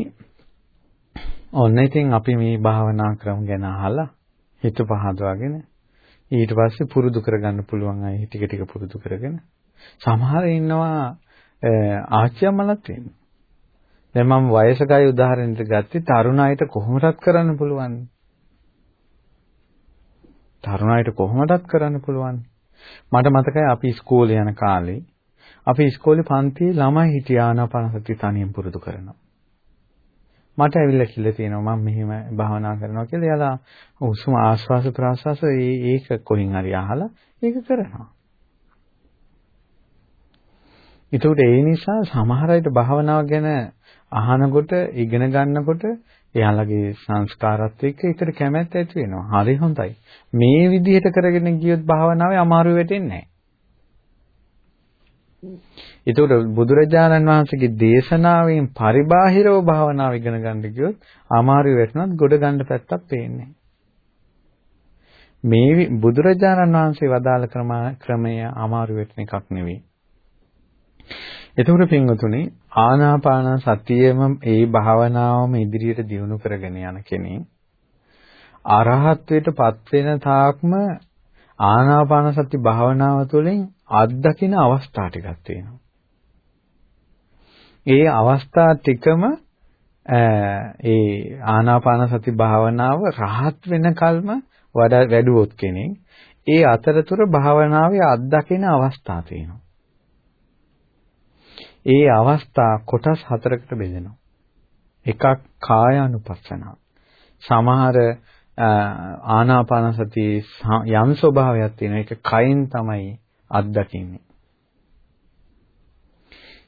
ඔන්න ඉතින් අපි මේ භාවනා ක්‍රම ගැන අහලා හිත පහදවාගෙන ඊට පස්සේ පුරුදු කරගන්න පුළුවන් අය ටික ටික පුරුදු කරගෙන සමහර ඉන්නවා ආච්චියම්මලත් ඉන්නවා. දැන් මම වයසකයි උදාහරණයක් ගත්තේ තරුණ අයට කොහොමදත් කරන්න පුළුවන්? තරුණ අයට කොහොමදත් කරන්න පුළුවන්? මට මතකයි අපි ඉස්කෝලේ යන කාලේ අපි ඉස්කෝලේ පන්තියේ ළමයි හිටියා ආනාපානසති තනියෙන් පුරුදු කරනවා. මට ඇවිල්ලා කියලා තියෙනවා මම මෙහෙම භාවනා කරනවා කියලා. එයාලා උස්ම ආශ්වාස ප්‍රාශ්වාස ඒක කොහින් හරි අහලා ඒක කරනවා. ඒකට ඒ නිසා සමහර අයට භාවනාව ගැන අහනකොට ඉගෙන ගන්නකොට එයාලගේ සංස්කාරات එක්ක ඒකට කැමැත්ත ඇති වෙනවා. හරි හොඳයි. මේ විදිහට කරගෙන ගියොත් භාවනාවේ අමාරු වෙටෙන්නේ නැහැ. ඒතකොට බුදුරජාණන් වහන්සේගේ දේශනාවෙන් පරිබාහිරව භාවනාව ඉගෙන ගන්න ගියොත් අමාරු වෙටනොත් ගොඩ ගන්න පැත්තක් පේන්නේ මේ බුදුරජාණන් වහන්සේ වදාළ ක්‍රමය අමාරු වෙටන එකක් නෙවෙයි. එතකොට පින්වතුනි ආනාපාන සතියෙම ඒ භාවනාවම ඉදිරියට දියුණු කරගෙන යන කෙනෙක් අරහත්ත්වයට පත් වෙන තාක්ම ආනාපාන සති භාවනාව තුළින් අත්දකින අවස්ථා ටිකක් තියෙනවා. ඒ අවස්ථා ටිකම ඒ ආනාපාන සති භාවනාව රහත් වෙන කල්ම වඩා වැඩුවොත් කෙනෙක් ඒ අතරතුර භාවනාවේ අත්දකින අවස්ථා තියෙනවා. ඒ අවස්ථා කොටස් හතරකට බෙදෙනවා. එකක් කායානුපස්සනාව. සමහර ආනාපාන සතියේ යම් ස්වභාවයක් තියෙන එක කයින් තමයි අත්දකින්නේ.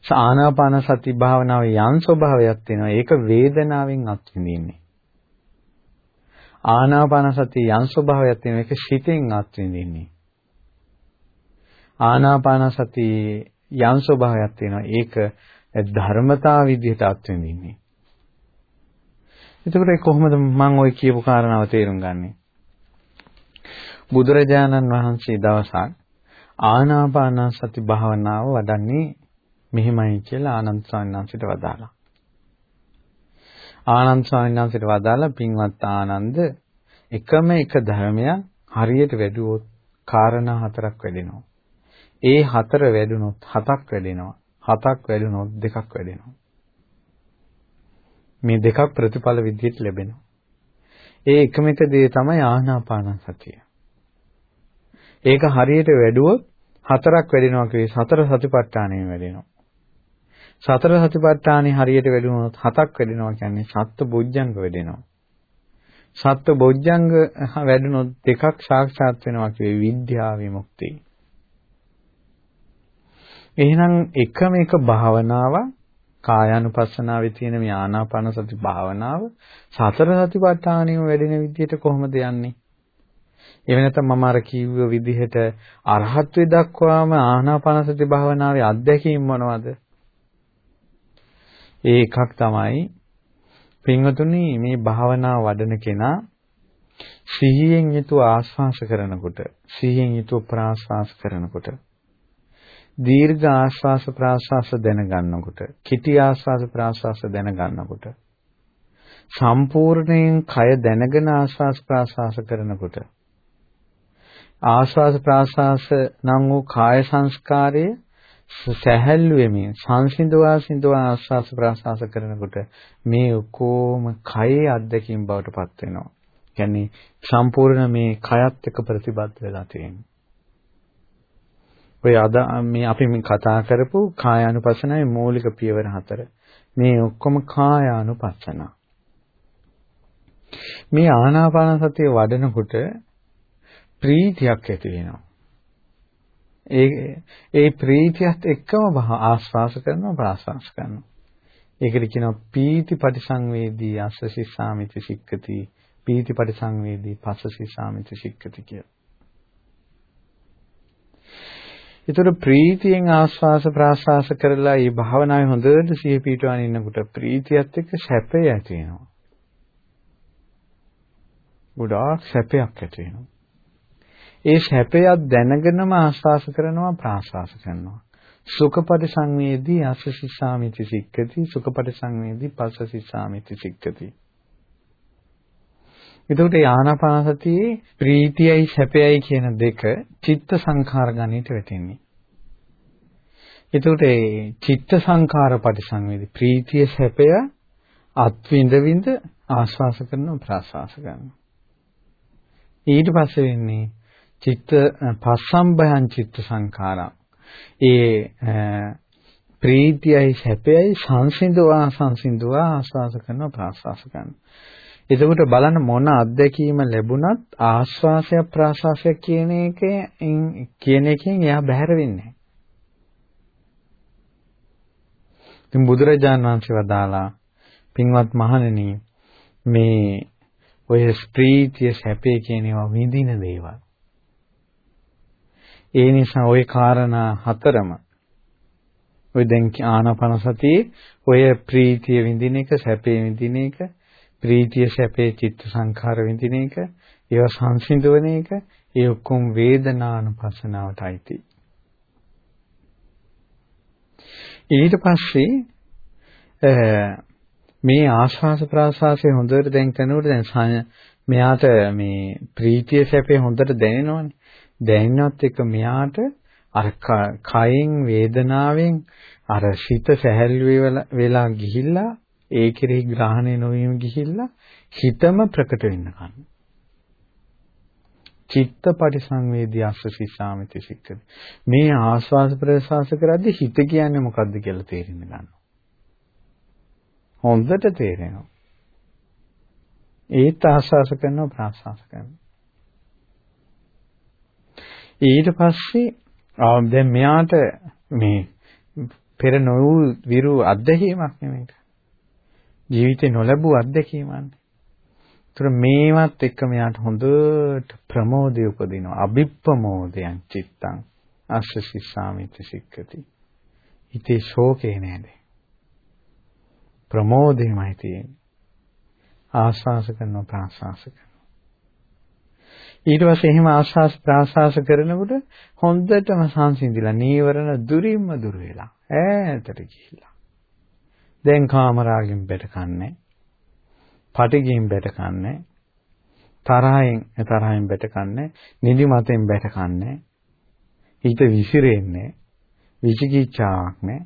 ආනාපාන සති භාවනාවේ යම් ස්වභාවයක් තියෙනවා ඒක වේදනාවෙන් අත්විඳින්නේ. ආනාපාන සතිය යම් ස්වභාවයක් තියෙනවා ඒක සිතෙන් අත්විඳින්නේ. ආනාපාන සතියේ යම් ස්වභාවයක් තියෙනවා ඒක ධර්මතා විදිහට අත්විඳින්නේ. එතකොට කොහොමද මම ওই කියපු කාරණාව තේරුම් ගන්නෙ? බුදුරජාණන් වහන්සේ දවසක් ආනාපාන සති භාවනාව වඩන්නේ මෙහෙමයි කියලා ආනන්ද ස්වාමීන් වහන්සේට වදාලා. ආනන්ද ස්වාමීන් වහන්සේට වදාලා පින්වත් ආනන්ද එකම එක ධර්මයක් හරියට වැඩුවොත් කාරණා හතරක් වැඩෙනවා. ඒ හතර වැඩුණොත් හතක් වැඩෙනවා. හතක් වැඩුණොත් දෙකක් වැඩෙනවා. මේ දෙකක් ප්‍රතිඵල විදිහට ලැබෙනවා. ඒ එකම එක දේ තමයි ආනාපාන සතිය. ඒක හරියට වැඩුවොත් හතරක් වැඩෙනවා කියේ සතර සතිපට්ඨානෙම වැඩෙනවා. සතර සතිපට්ඨානෙ හරියට වැඩුණොත් හතක් වැඩෙනවා කියන්නේ සත්ත්ව බොජ්ජංග වැඩෙනවා. සත්ත්ව බොජ්ජංග වැඩුණොත් දෙකක් සාක්ෂාත් වෙනවා කියේ විද්‍යාව විමුක්තිය. එහෙනම් එකම එක භාවනාවක් කායානුපස්සනාවේ තියෙන මේ ආනාපාන සති භාවනාව සතර සතිපට්ඨානෙම වැඩෙන විදිහට කොහොමද යන්නේ? එහෙම නැත්නම් මම අර කිව්ව විදිහට අරහත් වේ දක්වාම ආනාපාන සති භාවනාවේ අත්දැකීම් මොනවද? ඒ එකක් තමයි පින්වතුනි මේ භාවනාව වඩන කෙනා සිහියෙන් යුතුව ආස්වාස කරනකොට සිහියෙන් යුතුව ප්‍රාස්වාස කරනකොට දීර්ඝ ආශ්වාස ප්‍රාශ්වාස දැනගන්නකොට, කිටි ආශ්වාස ප්‍රාශ්වාස දැනගන්නකොට, සම්පූර්ණයෙන් කය දැනගෙන ආශ්වාස ප්‍රාශ්වාස කරනකොට, ආශ්වාස ප්‍රාශ්වාස නම් වූ කාය සංස්කාරයේ සැහැල්ලු වෙමින් සංසිඳවා සිඳවා ආශ්වාස ප්‍රාශ්වාස කරනකොට මේ ඔක්කොම කයේ අත්දැකීම් බවට පත් වෙනවා. කියන්නේ සම්පූර්ණ මේ කයත් එක්ක ප්‍රතිබද්ධ වෙලා තියෙනවා. ඔය අද මේ අපි මේ කතා කරපු කායානුපස්සනාවේ මූලික පියවර හතර. මේ ඔක්කොම කායානුපස්සන. මේ ආනාපාන සතිය වඩනකොට ප්‍රීතියක් ඇති වෙනවා. ඒ ඒ ප්‍රීතියත් එක්කම ආස්වාස කරනවා ප්‍රාස්වාස කරනවා. ඒකට කියනවා පීති පරිසංවේදී අස්ස සිස්සාමිති සික්කති පීති පරිසංවේදී පස්ස සිස්සාමිති සික්කති කියලා. ඒතර ප්‍රීතියෙන් ආස්වාස ප්‍රාස්වාස කරලා මේ භාවනාවේ හොඳට සිහිය පිටවගෙන ඉන්නකොට ප්‍රීතියත් එක්ක සැපය ඇති වෙනවා. ගොඩාක් සැපයක් ඇති වෙනවා. ඒ සැපයක් දැනගෙනම ආස්වාස කරනවා ප්‍රාස්වාස කරනවා. සුඛපටි සංවේදී අසසිසාමිති සික්කති සුඛපටි සංවේදී පස්සසිසාමිති සික්කති. එතකොට ආනාපාන සතියේ ප්‍රීතියයි සැපයයි කියන දෙක චිත්ත සංඛාර ගණයට වැටෙන්නේ. එතකොට ඒ චිත්ත සංඛාර පරිසංවේදී ප්‍රීතිය සැපය අත්විඳ විඳ ආස්වාස කරනවා ප්‍රාස්වාස කරනවා. ඊට පස්සේ වෙන්නේ චිත්ත පස්සම්බයං චිත්ත සංඛාරං. ඒ ප්‍රීතියයි සැපයයි සංසිඳවා සංසිඳවා ආස්වාස කරනවා ප්‍රාස්වාස කරනවා. එතකොට බලන්න මොන අත්දැකීම ලැබුණත් ආස්වාසය ප්‍රාස්වාසය කියන එකෙන් කියන එකෙන් එයා බැහැර වෙන්නේ නැහැ. ඉතින් බුදුරජාණන් වහන්සේ වදාලා පින්වත් මහණෙනි මේ ඔය ස්ත්‍රීතිය සැපේ කියන ඒවා විඳින දේවල්. ඒ නිසා ওই කාරණා හතරම ඔය දැන් ආනාපාන සතියේ ඔය ප්‍රීතිය විඳින එක සැපේ විඳින එක ප්‍රීතිය සැපේ චිත්ත සංඛාර විඳින එක ඒවා සංසිඳවන එක ඒ ඔක්කොම වේදනානුපස්සනාවටයි ඊට පස්සේ මේ ආශ්වාස ප්‍රාශ්වාසයේ හොඳට දැන් කරනකොට දැන් මෙයාට මේ ප්‍රීතිය සැපේ හොඳට දැනෙනවනේ. දැනෙනවත් එක මෙයාට අර කයෙන් වේදනාවෙන් අර සිත සැහැල්ලු වෙලා ගිහිල්ලා ඒ කෙරෙහි ග්‍රහණය නොවීම ගිහිල්ලා හිතම ප්‍රකට වෙන්න ගන්න. චිත්ත පරිසංවේදී අස්සසිසාමිති සික්කද. මේ ආස්වාද ප්‍රසවාස කරද්දී හිත කියන්නේ මොකද්ද කියලා තේරෙන්න ගන්නවා. හොඳට තේරෙනවා. ඒත් ආස්වාස කරනවා ප්‍රාස්වාස කරනවා. ඊට පස්සේ දැන් මෙයාට මේ පෙර නොවූ විරු අත්දැකීමක් නෙමෙයි. ජීවිතේ නොලැබූ අත්දැකීමක්. ඒතර මේවත් එක්ක මෙයාට හොඳට ප්‍රමෝදය උපදිනවා. අභිප්‍රමෝදයන් චිත්තං අස්ස සිස්සාමිති සික්කති. හිතේ ශෝකේ නෑද? ප්‍රමෝදෙමයි තියෙන්නේ. ආස්වාස කරනවා ප්‍රාස්වාස කරනවා. ඊට පස්සේ එහෙම ආස්වාස ප්‍රාස්වාස කරනකොට හොඳටම සංසිඳිලා නීවරණ දුරින්ම දුර වෙලා ඈතට ගිහිලා. දැන් කාමරාගෙන් බෙට කන්නේ පටිගින් බැට කන්නේ තරහෙන් තරහෙන් බැට කන්නේ නිදි මතෙන් බැට කන්නේ හිත විසිරෙන්නේ විචිකිච්ඡාවක් නෑ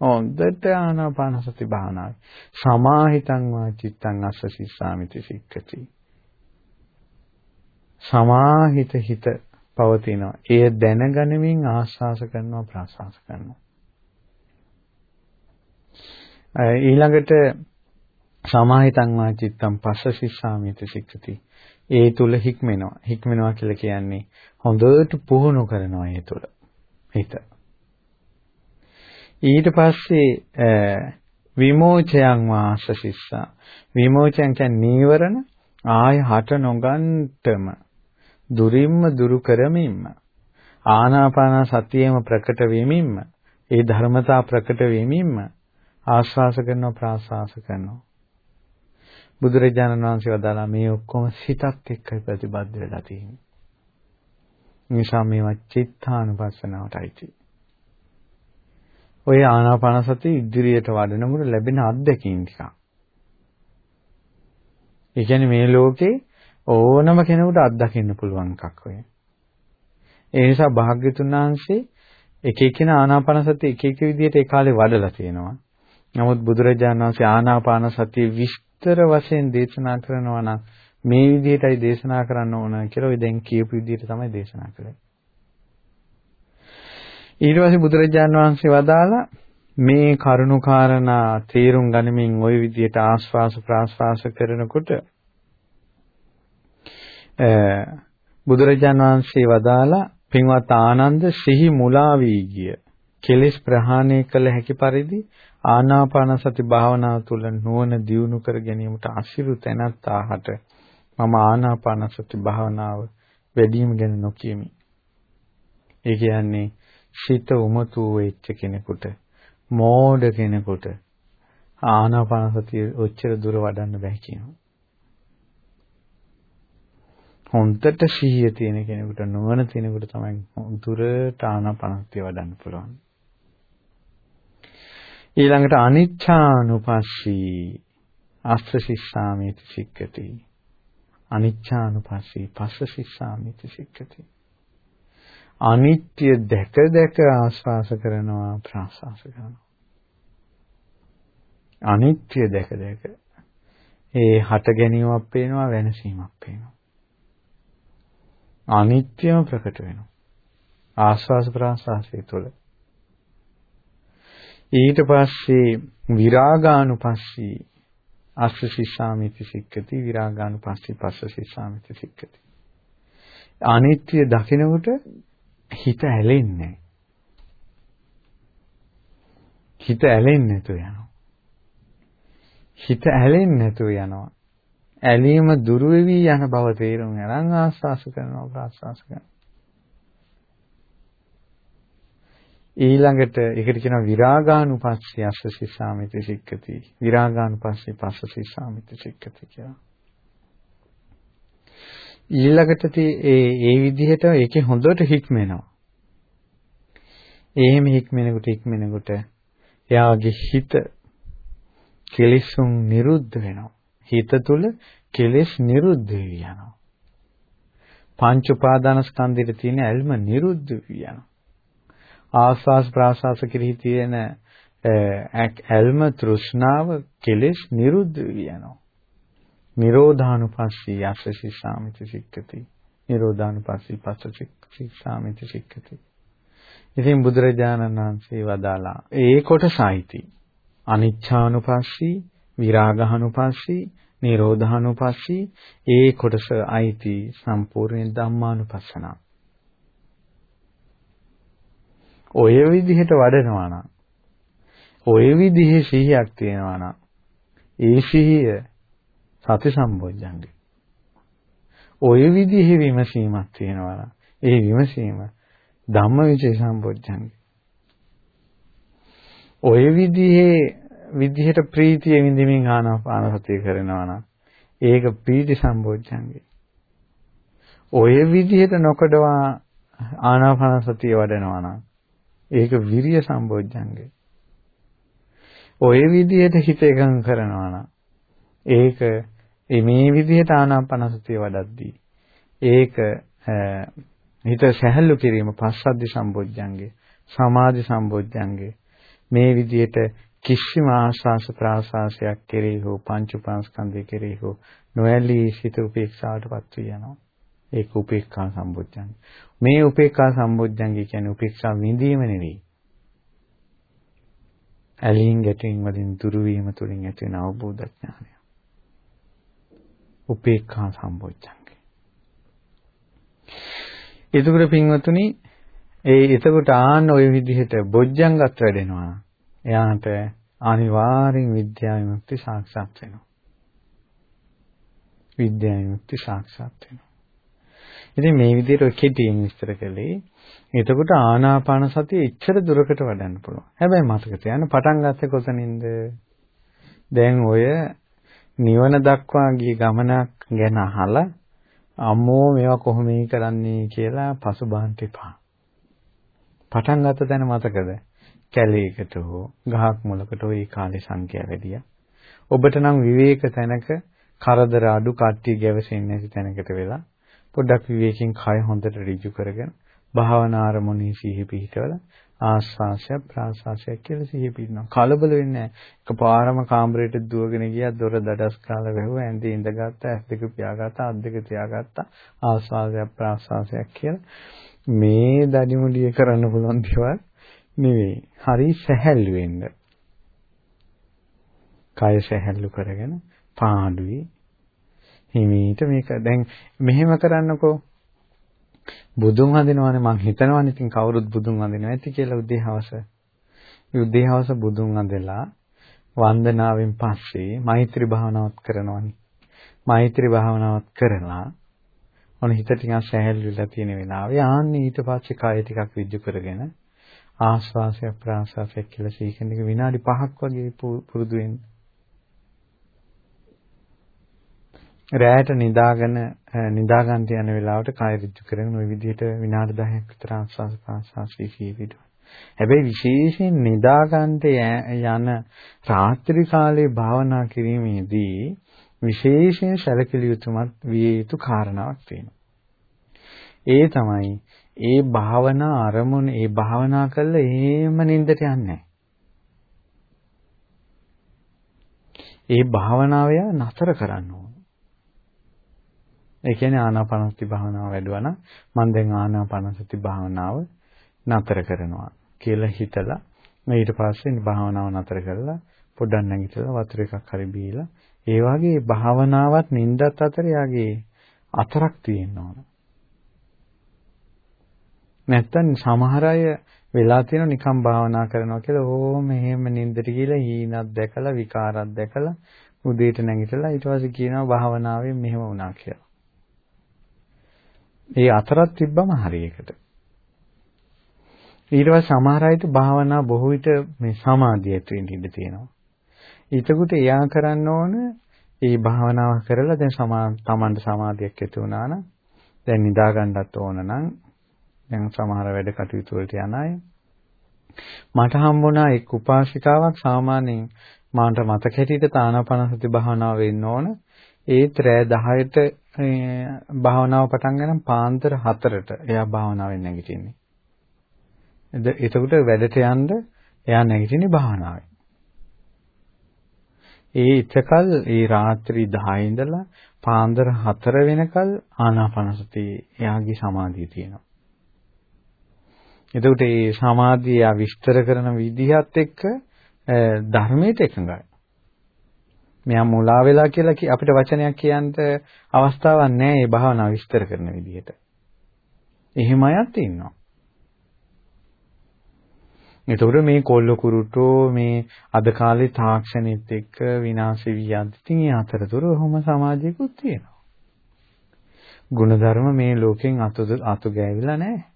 හොඳට ආනාපාන සති භාවනාවයි සමාහිතං වා චිත්තං අස්ස සිස්සාමිති සික්කති සමාහිත හිත පවතිනවා එය දැනගැනීමෙන් ආස්වාස කරනවා ප්‍රාසාස කරනවා ඊළඟට සමාහිතං වා චිත්තං පස්ස සිස්සාමිති සික්ඛති. ඒ තුල හික්මෙනවා. හික්මෙනවා කියලා කියන්නේ හොඳට පුහුණු කරනවා ඒ තුල. හිත. ඊට පස්සේ විමෝචයන් වාස සිස්සා. විමෝචයන් කියන්නේ නීවරණ ආය හට නොගන්ටම දුරින්ම දුරු කරමින්ම ආනාපාන සතියෙම ප්‍රකට වෙමින්ම ඒ ධර්මතා ප්‍රකට වෙමින්ම ආශ්වාස කරනවා ප්‍රාශ්වාස කරනවා බුදුරජාණන් වහන්සේ වදාලා මේ ඔක්කොම සිතත් එක්කයි ප්‍රතිබද්ධ වෙලා තියෙන්නේ. නිසා මේවා චිත්තානුපස්සනාවටයි ඔය ආනාපාන සතිය ඉදිරියට වඩනකොට ලැබෙන අත්දැකීම් ටික. ඒ කියන්නේ මේ ලෝකේ ඕනම කෙනෙකුට අත්දකින්න පුළුවන් එකක් ඔය. ඒ නිසා භාග්‍යතුන් වහන්සේ එක එකින ආනාපාන සතිය එක එක විදිහට ඒ කාලේ වඩලා තියෙනවා. නමුත් බුදුරජාණන් වහන්සේ ආනාපාන සතිය විස්තර වශයෙන් දේශනා කරනවා නම් මේ විදිහටයි දේශනා කරන්න ඕන කියලා ඔය දැන් කියපු විදිහට තමයි දේශනා කළේ. ඊට පස්සේ බුදුරජාන් වහන්සේ වදාලා මේ කරුණු කාරණා තේරුම් ගනිමින් ওই විදිහට ආස්වාස ප්‍රාස්වාස කරනකොට බුදුරජාන් වහන්සේ වදාලා පින්වත් ආනන්ද සිහි මුලා වී ගිය කෙලෙස් ප්‍රහාණය කළ හැකි පරිදි ආනාපාන සති භාවනාව තුළ නුවණ දියුණු කර ගැනීමට අශිරු තැනත් ආහට මම ආනාපාන සති භාවනාව වැඩිම ගැන නොකියමි. ඒ කියන්නේ සිත උමතු වෙච්ච කෙනෙකුට මෝඩ කෙනෙකුට ආනාපාන සතිය ඔච්චර දුර වඩන්න බෑ කියනවා. හොඳට සිහිය තියෙන කෙනෙකුට නුවණ තියෙනකොට තමයි දුරට ආනාපාන සතිය වඩන්න පුළුවන්. ඊළඟට අනිච්ඡානුපස්සී අස්ස සිස්සාමිති සික්කති. අනිච්ඡානුපස්සී පස්ස සිස්සාමිති සික්කති. අනිත්‍ය දැක දැක ආස්වාස කරනවා ප්‍රාසාස කරනවා. අනිත්‍ය දැක දැක ඒ හට ගැනීමක් පේනවා වෙනසීමක් පේනවා. අනිත්‍යම ප්‍රකට වෙනවා. ආස්වාස ප්‍රාසාසය තුළ. ඊට පස්සේ විරාගානුපස්සී අස්ස සිස්සාමිති සික්කති විරාගානුපස්සී පස්ස සිස්සාමිති සික්කති. අනිත්‍ය දකිනකොට හිත ඇලෙන්නේ හිත ඇලෙන්නේ නැතුව යනවා. හිත ඇලෙන්නේ නැතුව යනවා. ඇලීම දුරු වෙවි යන බව තේරුම් ගන්න ආස්වාස කරනවා ප්‍රාස්වාස කරනවා ඊළඟට ඒකට කියනවා විරාගානුපස්සී අස්ස සිස්සාමිති සික්කති. විරාගානුපස්සී පස්ස සිස්සාමිති සික්කති කියලා. ඊළඟට ඒ ඒ විදිහට ඒකේ හොඳට හික්මෙනවා. එහෙම හික්මෙනකොට හික්මෙනකොට එයාගේ හිත කෙලෙසුන් නිරුද්ධ වෙනවා. හිත තුල කෙලෙස් නිරුද්ධ වී යනවා. පංච උපාදානස්කන්ධයේ තියෙන ඇල්ම නිරුද්ධ වී යනවා. ආස්වාස් ප්‍රාසාස කෙරෙහි තියෙන ඇල්ම තෘෂ්ණාව කෙලෙස් නිරුද්ධ වී යනවා. නිරෝධානුපස්සී යස්සසි සාමිති සික්කති. නිරෝධානුපස්සී පස්ස සික්ඛාමිති සික්කති. ඉතින් බුදුරජාණන් වහන්සේ වදාලා ඒ කොටසයිති. අනිච්ඡානුපස්සී, විරාගානුපස්සී, නිරෝධානුපස්සී ඒ කොටස අයිති සම්පූර්ණ ධම්මානුපස්සන. ඔය විදිහට වඩනවා නම් ඔය විදිහේ සිහියක් තියෙනවා නම් ඒ සිහිය සති සම්බොජ්ජංගේ. ඔය විදිහේ විමසීමක් තියෙනවා නම් ඒ විමසීම ධම්මවිචේ සම්බොජ්ජංගේ. ඔය විදිහේ විදිහට ප්‍රීතිය විඳින්මින් ආනාපාන සතිය කරනවා නම් ඒක ප්‍රීති සම්බොජ්ජංගේ. ඔය විදිහට නොකඩවා ආනාපාන සතිය වඩනවා නම් ඒක විරිය සම්බොජ්ජංගේ. ඔය විදිහට හිත එකඟ කරනවා නම් ඒක මේ විදිහට ආනාපාන සතිය වඩද්දී ඒක හිත සැහැල්ලු කිරීම පස්සද්ධි සම්බොජ්ජංගේ සමාධි සම්බොජ්ජංගේ මේ විදිහට කිසිම ආශාස ප්‍රාසාසයක් කෙරෙහි හෝ පංච උපාස්කන්ධය කෙරෙහි හෝ නොඇලී සිත උපේක්ෂාවටපත් වී යනවා. ඒක උපේක්ඛා සම්බොජ්ජංගේ මේ උපේක්ඛා සම්බොජ්ජංගේ කියන්නේ උපේක්ෂා විඳීම නෙවෙයි. ඇලීම් ගැටීම් වලින් දුරු වීම තුළින් ඇති වෙන අවබෝධ ඥානය. උපේක්ඛා සම්බොජ්ජංගේ. එතකොට පින්වතුනි ඒ එතකොට ආන්න ওই විදිහට බොජ්ජංගත් වැඩෙනවා. එයාට අනිවාර්යෙන් විද්‍යා විමුක්ති සාක්ෂාත් වෙනවා. විද්‍යා විමුක්ති සාක්ෂාත් වෙනවා. ඉතින් මේ විදිහට ඔය කෙටියෙන් විස්තර කළේ එතකොට ආනාපාන සතිය එච්චර දුරකට වඩන්න පුළුවන්. හැබැයි මතක තියාගන්න පටන් ගත්තේ කොතනින්ද? දැන් ඔය නිවන දක්වා ගිය ගමනක් ගැන අහලා අම්මෝ මේවා කොහොමද කරන්නේ කියලා පසුබාන්න එපා. පටන් ගත්ත තැන මතකද? කැලේකට හෝ ගහක් මුලකට හෝ ඒ කාලේ සංඛ්‍යාව වැඩියා. ඔබට නම් විවේක තැනක කරදර අඩු කට්ටිය ගැවසෙන්නේ නැති තැනකට වෙලා පොඩ්ඩක් විවේකයෙන් කය හොඳට ඍජු කරගෙන භාවනා ආරමුණේ සිහි පිහිටවල ආස්වාසය ප්‍රාස්වාසය කියලා සිහි පිටිනවා. කලබල වෙන්නේ නැහැ. එකපාරම කාමරයට දුවගෙන ගියා දොර දඩස් කාලා වැහුවා ඇඳේ ඉඳගත්තා ඇස් දෙක පියාගත්තා අත් දෙක තියාගත්තා ආස්වාසය ප්‍රාස්වාසය කියලා මේ දඩිමුඩිය කරන්න පුළුවන් දේවල් නෙවෙයි. හරි සැහැල්ලු වෙන්න. කය සැහැල්ලු කරගෙන පාඩුවේ හිමීට මේක දැන් මෙහෙම කරන්නකෝ බුදුන් වඳිනවනේ මං හිතනවනේ ඉතින් කවුරුත් බුදුන් වඳිනවා ඇති කියලා උදේ හවස. උදේ හවස බුදුන් වඳලා වන්දනාවෙන් පස්සේ මෛත්‍රී භාවනාවත් කරනවනේ. මෛත්‍රී භාවනාවත් කරලා ඔන්න හිත ටිකක් සැහැල්ලු වෙලා තියෙන වෙලාවේ ආන්නේ ඊට පස්සේ කය ටිකක් විජ්ජු කරගෙන ආස්වාසය ප්‍රාසාසය කියලා සීකෙන් එක විනාඩි 5ක් වගේ පුරුදු වෙන්න. රැයට නිදාගෙන නිදා ගන්න යන වෙලාවට කය ඍජු කරගෙන ওই විදිහට විනාඩි 10ක් විතර ආස්වාද ප්‍රාස්වාසී ජීවිතය. හැබැයි විශේෂයෙන් නිදා ගන්න යන රාත්‍රී කාලේ භාවනා කිරීමේදී විශේෂයෙන් සැලකිලි යුතුමත් විය යුතු කාරණාවක් තියෙනවා. ඒ තමයි ඒ භාවනා අරමුණ ඒ භාවනා කළා එහෙම නින්දට යන්නේ ඒ භාවනාව නතර කරන්න ඕන. ඒ කියන්නේ ආනාපානසති භාවනාව වැඩුවා නම් මම දැන් ආනාපානසති භාවනාව නතර කරනවා කියලා හිතලා ඊට පස්සේ භාවනාව නතර කරලා පොඩ්ඩක් නැගිටලා වතුර එකක් හරි බීලා ඒ වගේ භාවනාවත් නින්දත් අතර යාගේ අතරක් තියෙන්න ඕන. නැත්තම් සමහර අය වෙලා තියෙන නිකම් භාවනා කරනවා කියලා ඕම එහෙම නින්දට ගිහලා හීනක් දැකලා විකාරයක් දැකලා උදේට නැගිටලා ඊට පස්සේ කියනවා භාවනාවෙන් මෙහෙම වුණා කියලා. ඒ අතරක් තිබ්බම හරියකට. ඊට පස්සේ සමහර අයට භාවනා බොහෝ විට මේ සමාධිය ඇති වෙන්න ඉඩ තියෙනවා. ඊටකොට එයා කරන්න ඕන ඒ භාවනාව කරලා දැන් සමා තමන්ට සමාධියක් ඇති වුණා නම් දැන් නිදා ගන්නත් ඕන නම් දැන් සමහර වැඩ කටයුතු වලට යන අය මට හම්බුණා එක් උපාසිකාවක් සාමාන්‍යයෙන් මාන්ට මතක හැටියට තානාපනසති භාවනාව වෙන්න ඕන. ඒත් රෑ 10ට භාවනාව පටන් ගන්න පාන්දර 4ට එයා භාවනාවෙන් නැගිටින්නේ. එතකොට වැඩට යන්න එයා නැගිටින්නේ භාවනාවෙන්. ඒ ඉතකල් ඒ රාත්‍රී 10 ඉඳලා පාන්දර 4 වෙනකල් ආනාපානසති එයාගේ සමාධිය තියෙනවා. එතකොට මේ සමාධිය විස්තර කරන විදිහත් එක්ක ධර්මයට එකඟයි. මෙයා මුලා වෙලා කියලා අපිට වචනයක් කියන්න අවස්ථාවක් නැහැ මේ භාවනාව විස්තර කරන විදිහට. එහෙම අයත් ඉන්නවා. එතකොට මේ කොල්ල කුරුට්ටෝ මේ අද කාලේ තාක්ෂණෙත් එක්ක විනාශ වී යද්දි ඉතින් ඒ අතරතුර ඔහොම සමාජයකුත් තියෙනවා. ಗುಣධර්ම මේ ලෝකෙන් අතු අතු ගෑවිලා නැහැ.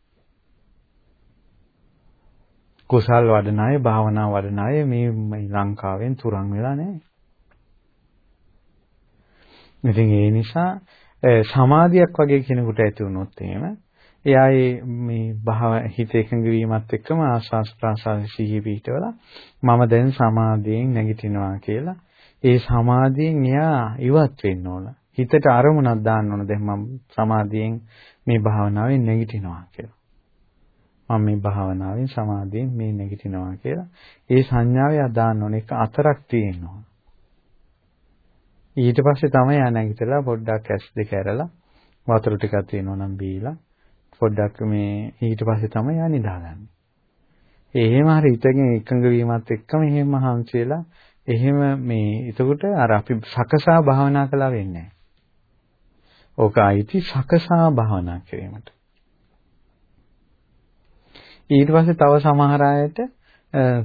කුසල් වඩන අය, භාවනා වඩන අය මේ ලංකාවෙන් තුරන් වෙලා නැහැ. ඉතින් ඒ නිසා සමාධියක් වගේ කෙනෙකුට ඇති වුණොත් එහෙම එයා මේ භාව හිත එකඟ වීමත් එක්කම ආස්වාස් ප්‍රාසාර සිහිය පිටවලා මම දැන් සමාධියෙන් නැගිටිනවා කියලා ඒ සමාධියෙන් එයා ඉවත් වෙන්න ඕන. හිතට අරමුණක් දාන්න ඕන දැන් මම සමාධියෙන් මේ භාවනාවෙන් නැගිටිනවා කියලා. මම මේ භාවනාවෙන් සමාධියෙන් මේ නැගිටිනවා කියලා ඒ සංඥාවේ අදාන්න ඕන එක අතරක් තියෙනවා. ඊට පස්සේ තමයි ආ නැගිටලා පොඩ්ඩක් ඇස් දෙක ඇරලා වතුර ටිකක් තියෙනවා නම් බීලා පොඩ්ඩක් මේ ඊට පස්සේ තමයි යා නිදාගන්නේ. එහෙම හරි හිතගෙන එකඟ වීමත් එක්කම එහෙම හාන්සි වෙලා එහෙම මේ එතකොට අර අපි සකසා භාවනා කළා වෙන්නේ නැහැ. ඕක අයිති සකසා භාවනා කිරීමට. ඊට පස්සේ තව සමහර අයට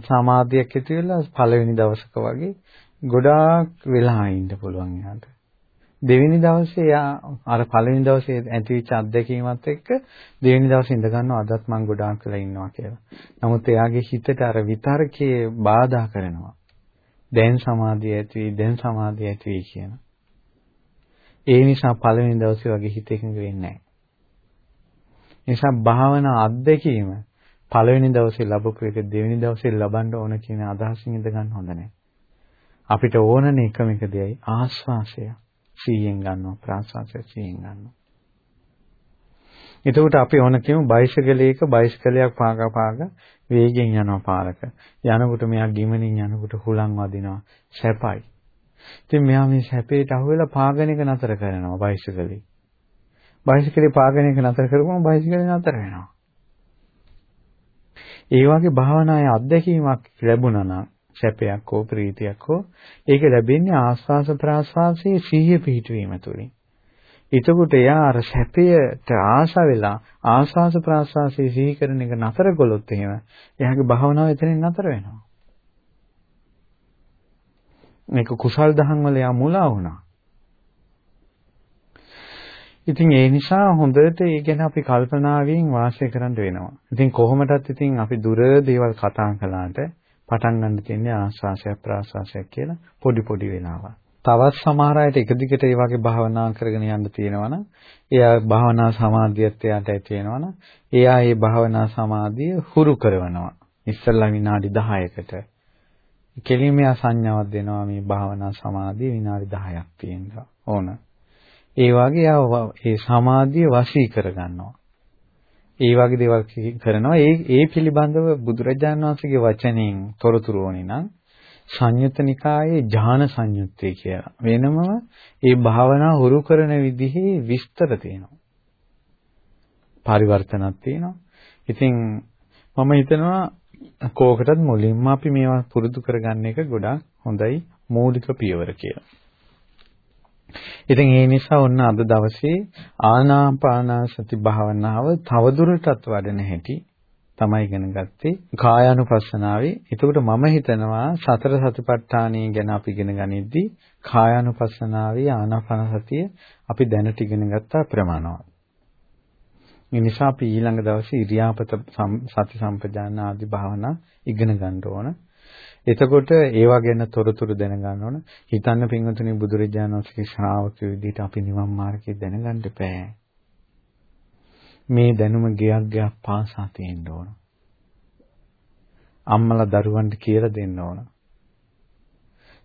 සමාධියක් ඇති වෙලා පළවෙනි දවසක වගේ ගොඩාක් වෙලා ඉන්න පුළුවන් යාට. දෙවෙනි දවසේ යා අර පළවෙනි දවසේ ඇතිවෙච්ච අත්දැකීමත් එක්ක දෙවෙනි දවසේ ඉඳ ගන්නවා අදත් මං ගොඩාක් වෙලා ඉන්නවා කියලා. නමුත් එයාගේ හිතට අර විතර්කයේ බාධා කරනවා. දැන් සමාධිය ඇති දැන් සමාධිය ඇති කියන. ඒ නිසා පළවෙනි දවසේ වගේ හිත එකඟ වෙන්නේ නැහැ. නිසා භාවනා අත්දැකීම පළවෙනි දවසේ ලැබපු එක දෙවෙනි දවසේ ලබන්න ඕන කියන අදහසින් ඉඳ ගන්න හොඳ නැහැ. අපිට ඕනනේ එකම එක දෙයයි ආස්වාසය. 100ෙන් ගන්නවා ප්‍රාසාසය 100ෙන් ගන්නවා. එතකොට අපි ඕන කියමු බයිසිකලයක බයිසිකලයක් පාගා පාගා වේගෙන් යනවා පාරක. යනකොට මෙයා ගිමනින් යනකොට හුලං වදිනවා. සැපයි. ඉතින් මෙයා මේ සැපේට අහුවෙලා පාගන එක නතර කරනවා බයිසිකලේ. බයිසිකලේ පාගන එක නතර කරපුවම බයිසිකලේ නතර වෙනවා. ඒ වගේ භාවනාවේ අත්දැකීමක් ලැබුණා නම් සැපයක් හෝ ප්‍රීතියක් හෝ ඒක ලැබෙන්නේ ආස්වාස ප්‍රාස්වාසයේ සිහිය පිහිටවීම තුළින්. එතකොට එයා අර සැපයට ආශ වෙලා ආස්වාස ප්‍රාස්වාසයේ සිහි කරන එක නතර කළොත් එහෙම එයාගේ භාවනාව එතනින් නතර වෙනවා. මේක කුසල් දහම් වල යා මුලා වුණා. ඉතින් ඒ නිසා හොඳට ඒ ගැන අපි කල්පනාවෙන් වාසය කරන්න වෙනවා. ඉතින් කොහොමදත් ඉතින් අපි දුර දේවල් කතා කළාට පටන් ගන්න තියෙන්නේ ආස්වාසයක් ප්‍රාස්වාසයක් කියලා පොඩි පොඩි වෙලාවක්. තවත් සමහර අයට එක දිගට ඒ වගේ භාවනා කරගෙන යන්න තියෙනවා නම් එයා භාවනා සමාධියත් එයාට ඇති වෙනවා නම් එයා ඒ භාවනා සමාධිය හුරු කරනවා. ඉස්සල්ලා විනාඩි 10කට. කෙලින්ම එයා සංඥාවක් දෙනවා මේ භාවනා සමාධිය විනාඩි 10ක් තියෙනවා. ඕන. ඒ වගේ එයා ඒ සමාධිය වශී කරගන්නවා. ඒ වගේ දේවල් කරනවා. ඒ ඒ පිළිබඳව බුදුරජාණන් වහන්සේගේ වචනෙන් තොරතුරු ඕනේ නම් සංයුත්ත නිකායේ ඥාන සංයුත්තේ කියලා. වෙනම ඒ භාවනා හුරු කරන විදිහේ විස්තර තියෙනවා. පරිවර්තනක් තියෙනවා. ඉතින් මම හිතනවා කෝකටත් මුලින්ම අපි මේවා පුරුදු කරගන්න එක ගොඩාක් හොඳයි මූලික පියවර කියලා. ඉතින් ඒ නිසා ඔන්න අද දවසේ ආනාපානසති භාවනාව තවදුරටත් වඩන හැටි තමයි ඉගෙන ගත්තේ කායානුපස්සනාවේ. එතකොට මම හිතනවා සතර සතිපට්ඨානය ගැන අපි ඉගෙන ගනිද්දී කායානුපස්සනාවේ ආනාපාන සතිය අපි දැනට ඉගෙන ගත්තා ප්‍රමාණවත්. මේ නිසා අපි ඊළඟ දවසේ ඉරියාපත සති සම්පජාන ආදී භාවනා ඉගෙන ගන්න ඕන. එතකොට ඒවා ගැන තොරතුරු දැනගන්න ඕන. හිතන්න පින්වතුනි බුදුරජාණන් වහන්සේගේ ශ්‍රාවකයෝ විදිහට අපි නිවන් මාර්ගය දැනගන්න බෑ. මේ දැනුම ගියක් ගියක් පාසා තියෙන්න ඕන. අම්මලා දරුවන්ට කියලා දෙන්න ඕන.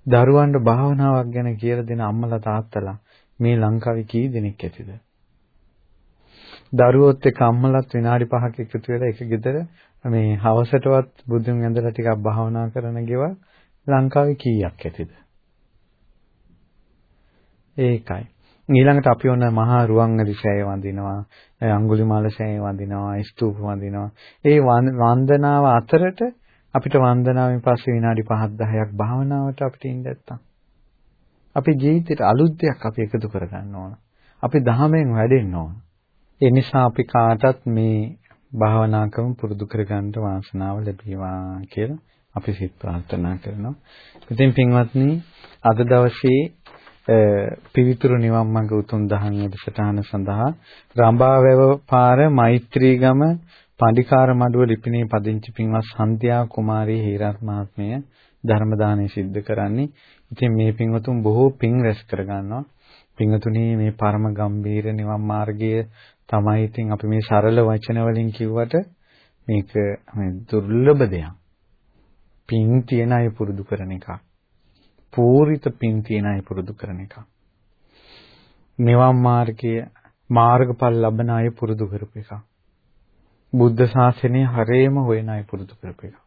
දරුවන්ට භාවනාවක් ගැන කියලා දෙන අම්මලා තාත්තලා මේ ලංකාවේ කී දෙනෙක් ඇතිද? දරුවොත් එක්ක අම්මලාත් විනාඩි 5ක් එකතු වෙලා එක ගෙදර මේ හවසටවත් බුදුන් ඇඳලා ටිකක් භාවනා කරන ගෙවල් ලංකාවේ කීයක් ඇතිද? ඒකයි. ඊළඟට අපි ඔන්න මහා රුවන්වැලි සෑය වඳිනවා, අඟුලිමාල සෑය වඳිනවා, ස්තූප වඳිනවා. ඒ වන්දනාව අතරට අපිට වන්දනාවෙන් පස්සේ විනාඩි 5ක් 10ක් භාවනාවට අපිට ඉන්න නැත්තම්. අපේ ජීවිතේට අලුත් දෙයක් අපි එකතු කරගන්න ඕන. අපි දහමෙන් වැඩෙන්න ඕන. ඒ නිසා අපි කාටත් මේ භාවනා ක්‍රම පුරුදු කරගන්න වාසනාව ලැබේවා කියලා අපි සිත ප්‍රාර්ථනා කරනවා. ඉතින් පින්වත්නි අද දවසේ පිවිතුරු නිවන් මඟ උතුම් දහම් වැඩසටහන සඳහා රඹාවැව පාර මෛත්‍රීගම පඬිකාර මඩුව ලිපිනේ පදිංචි පින්වත් සන්ධ්‍යා කුමාරී හේරත් මහත්මිය ධර්ම දානය සිද්ධ කරන්නේ. ඉතින් මේ පින්වතුන් බොහෝ පින් රැස් කරගන්නවා. පින්වතුනි මේ පරම ගම්බීර නිවන් මාර්ගය තමයි ඉතින් අපි මේ සරල වචන වලින් කිව්වට මේක මේ දුර්ලභ දෙයක්. පින් තියන අය පුරුදු කරන එකක්. පූරිත පින් තියන අය පුරුදු කරන එකක්. නිවන් මාර්ගයේ මාර්ගඵල ලබන අය පුරුදු කරපු එකක්. බුද්ධ ශාසනය හරේම හොයන අය පුරුදු කරපු එකක්.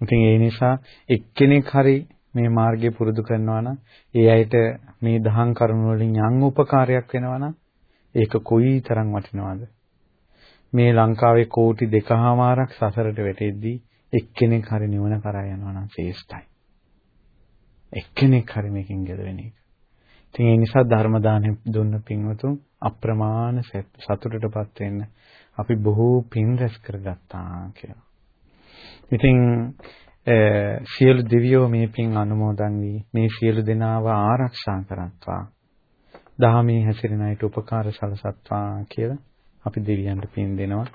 ඉතින් ඒ නිසා එක්කෙනෙක් හරි මේ මාර්ගය පුරුදු කරනවා නම් ඒ අයට මේ දහම් කරුණු වලින් යම් උපකාරයක් වෙනවා නම් ඒක කොයි තරම් වටිනවද? මේ ලංකාවේ කෝටි දෙකහමාරක් සසරට වැටෙද්දී එක්කෙනෙක් හරි නිවන කරා යනවා නම් ශ්‍රේෂ්ඨයි. එක්කෙනෙක් හරි මේකෙන් ගැලවෙන එක. ඉතින් ඒ නිසා ධර්ම දානෙ දුන්න පින්වතුන් අප්‍රමාණ සතුටටපත් වෙන්න අපි බොහෝ පින් රැස් කරගත්තා කියලා. ඉතින් සියලු දෙවියෝ මේ පින් අනුමෝදන් වී මේ සියලු දෙනාව ආරක්ෂා කරත්වා. දහමේ හැසිරෙන අයට උපකාර සලසත්වා කියලා අපි දෙවියන්ට පින් දෙනවා.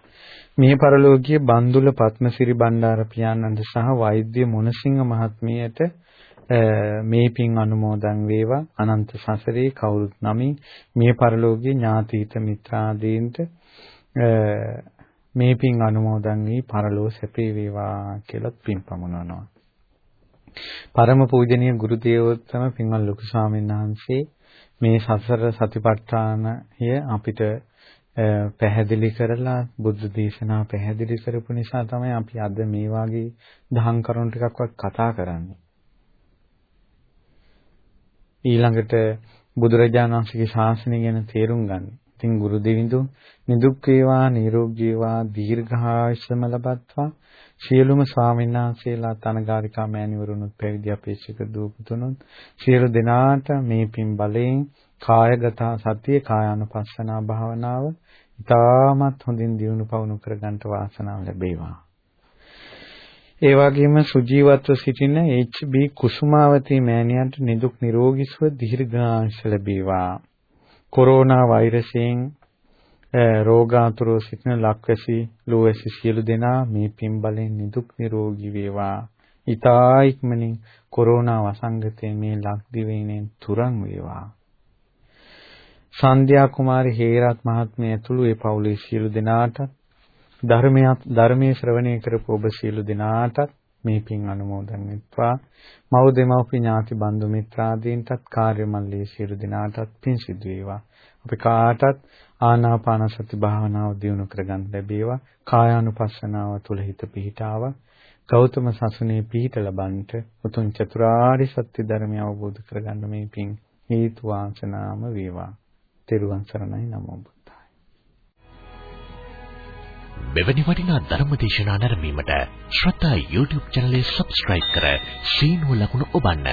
මේ පරලෝකීය බන්දුල පත්මසිරි බණ්ඩාර පියාණන්ට සහ වෛද්‍ය මොනසිංහ මහත්මියට මේ පින් අනුමෝදන් වේවා අනන්ත සසරේ කවුරුත් නමින් මේ පරලෝකීය ඥාතීත මිත්‍රාදීන්ට මේ පින් අනුමෝදන් වී පරලෝ සැපේ වේවා කියලා පින් පමුණවනවා. පරම පූජනීය ගුරු දේවෝත්තම පින්වත් ලොකු ස්වාමීන් වහන්සේ මේ සසර සතිපට්ඨානය අපිට පැහැදිලි කරලා බුද්ධ දේශනා පැහැදිලි කරපු නිසා තමයි අපි අද මේ වාගේ දහම් කරුණු ටිකක්වත් කතා කරන්නේ. ඊළඟට බුදුරජාණන් වහන්සේගේ ශාසනය ගැන තේරුම් ගන්න. ඉතින් ගුරු දෙවිඳුන් නිදුක් වේවා නිරෝගී වේවා දීර්ඝායුෂම ලබත්වා සියලුම ස්වාමීන් වහන්සේලා තනගාරිකා මෑණිවරුනුත් පැවිදි අපේක්ෂක දූපතුනුත් සියලු දෙනාට මේ පින් බලයෙන් කායගත සතිය කායානුපස්සනා භාවනාව ඉතාමත් හොඳින් දියුණු පවුණු කරගන්නට වාසනාව ලැබේවා. ඒ වගේම සුජීවත්ව සිටින HB කුසුමාවතී මෑණියන්ට නිදුක් නිරෝගී සුව දීර්ඝායුෂ ලැබේවා. කොරෝනා වෛරසයෙන් රෝගාතුරව සිටින ලක්වැසි ලෝවැසි සියලු දෙනා මේ පින් බලෙන් නිදුක් නිරෝගී වේවා. ඊතා ඉක්මනින් කොරෝනා වසංගතයෙන් මේ ලක්දිවයිනෙන් තුරන් වේවා. සන්ධ්‍යා කුමාරි හේරත් මහත්මිය ඇතුළු ඒ පවුලේ සියලු දෙනාට ධර්මයක් ධර්මයේ ශ්‍රවණය කරපු ඔබ සියලු දෙනාටත් මේ පින් අනුමෝදන් වෙත්වා. මව් දෙමව්පිය ඥාති බන්දු මිත්‍රාදීන්ටත් කාර්ය මල්ලී සියලු දෙනාටත් පින් සිදු වේවා. අපි කාටත් ආනාපාන සති භාවනාව දියුණු කරගන්න ලැබේවා. කායානුපස්සනාව තුල හිත පිහිටාව. ගෞතම සසුනේ පිහිට ලබන්නට උතුම් චතුරාර්ය සත්‍ය ධර්මය අවබෝධ කරගන්න මේ පින් හේතු වාසනාම වේවා. තෙරුවන් සරණයි නමෝ මෙවැනි වටිනා ධර්ම දේශනා නැරඹීමට ශ්‍රද්ධා YouTube channel එක subscribe කර සීනුව ලකුණ ඔබන්න.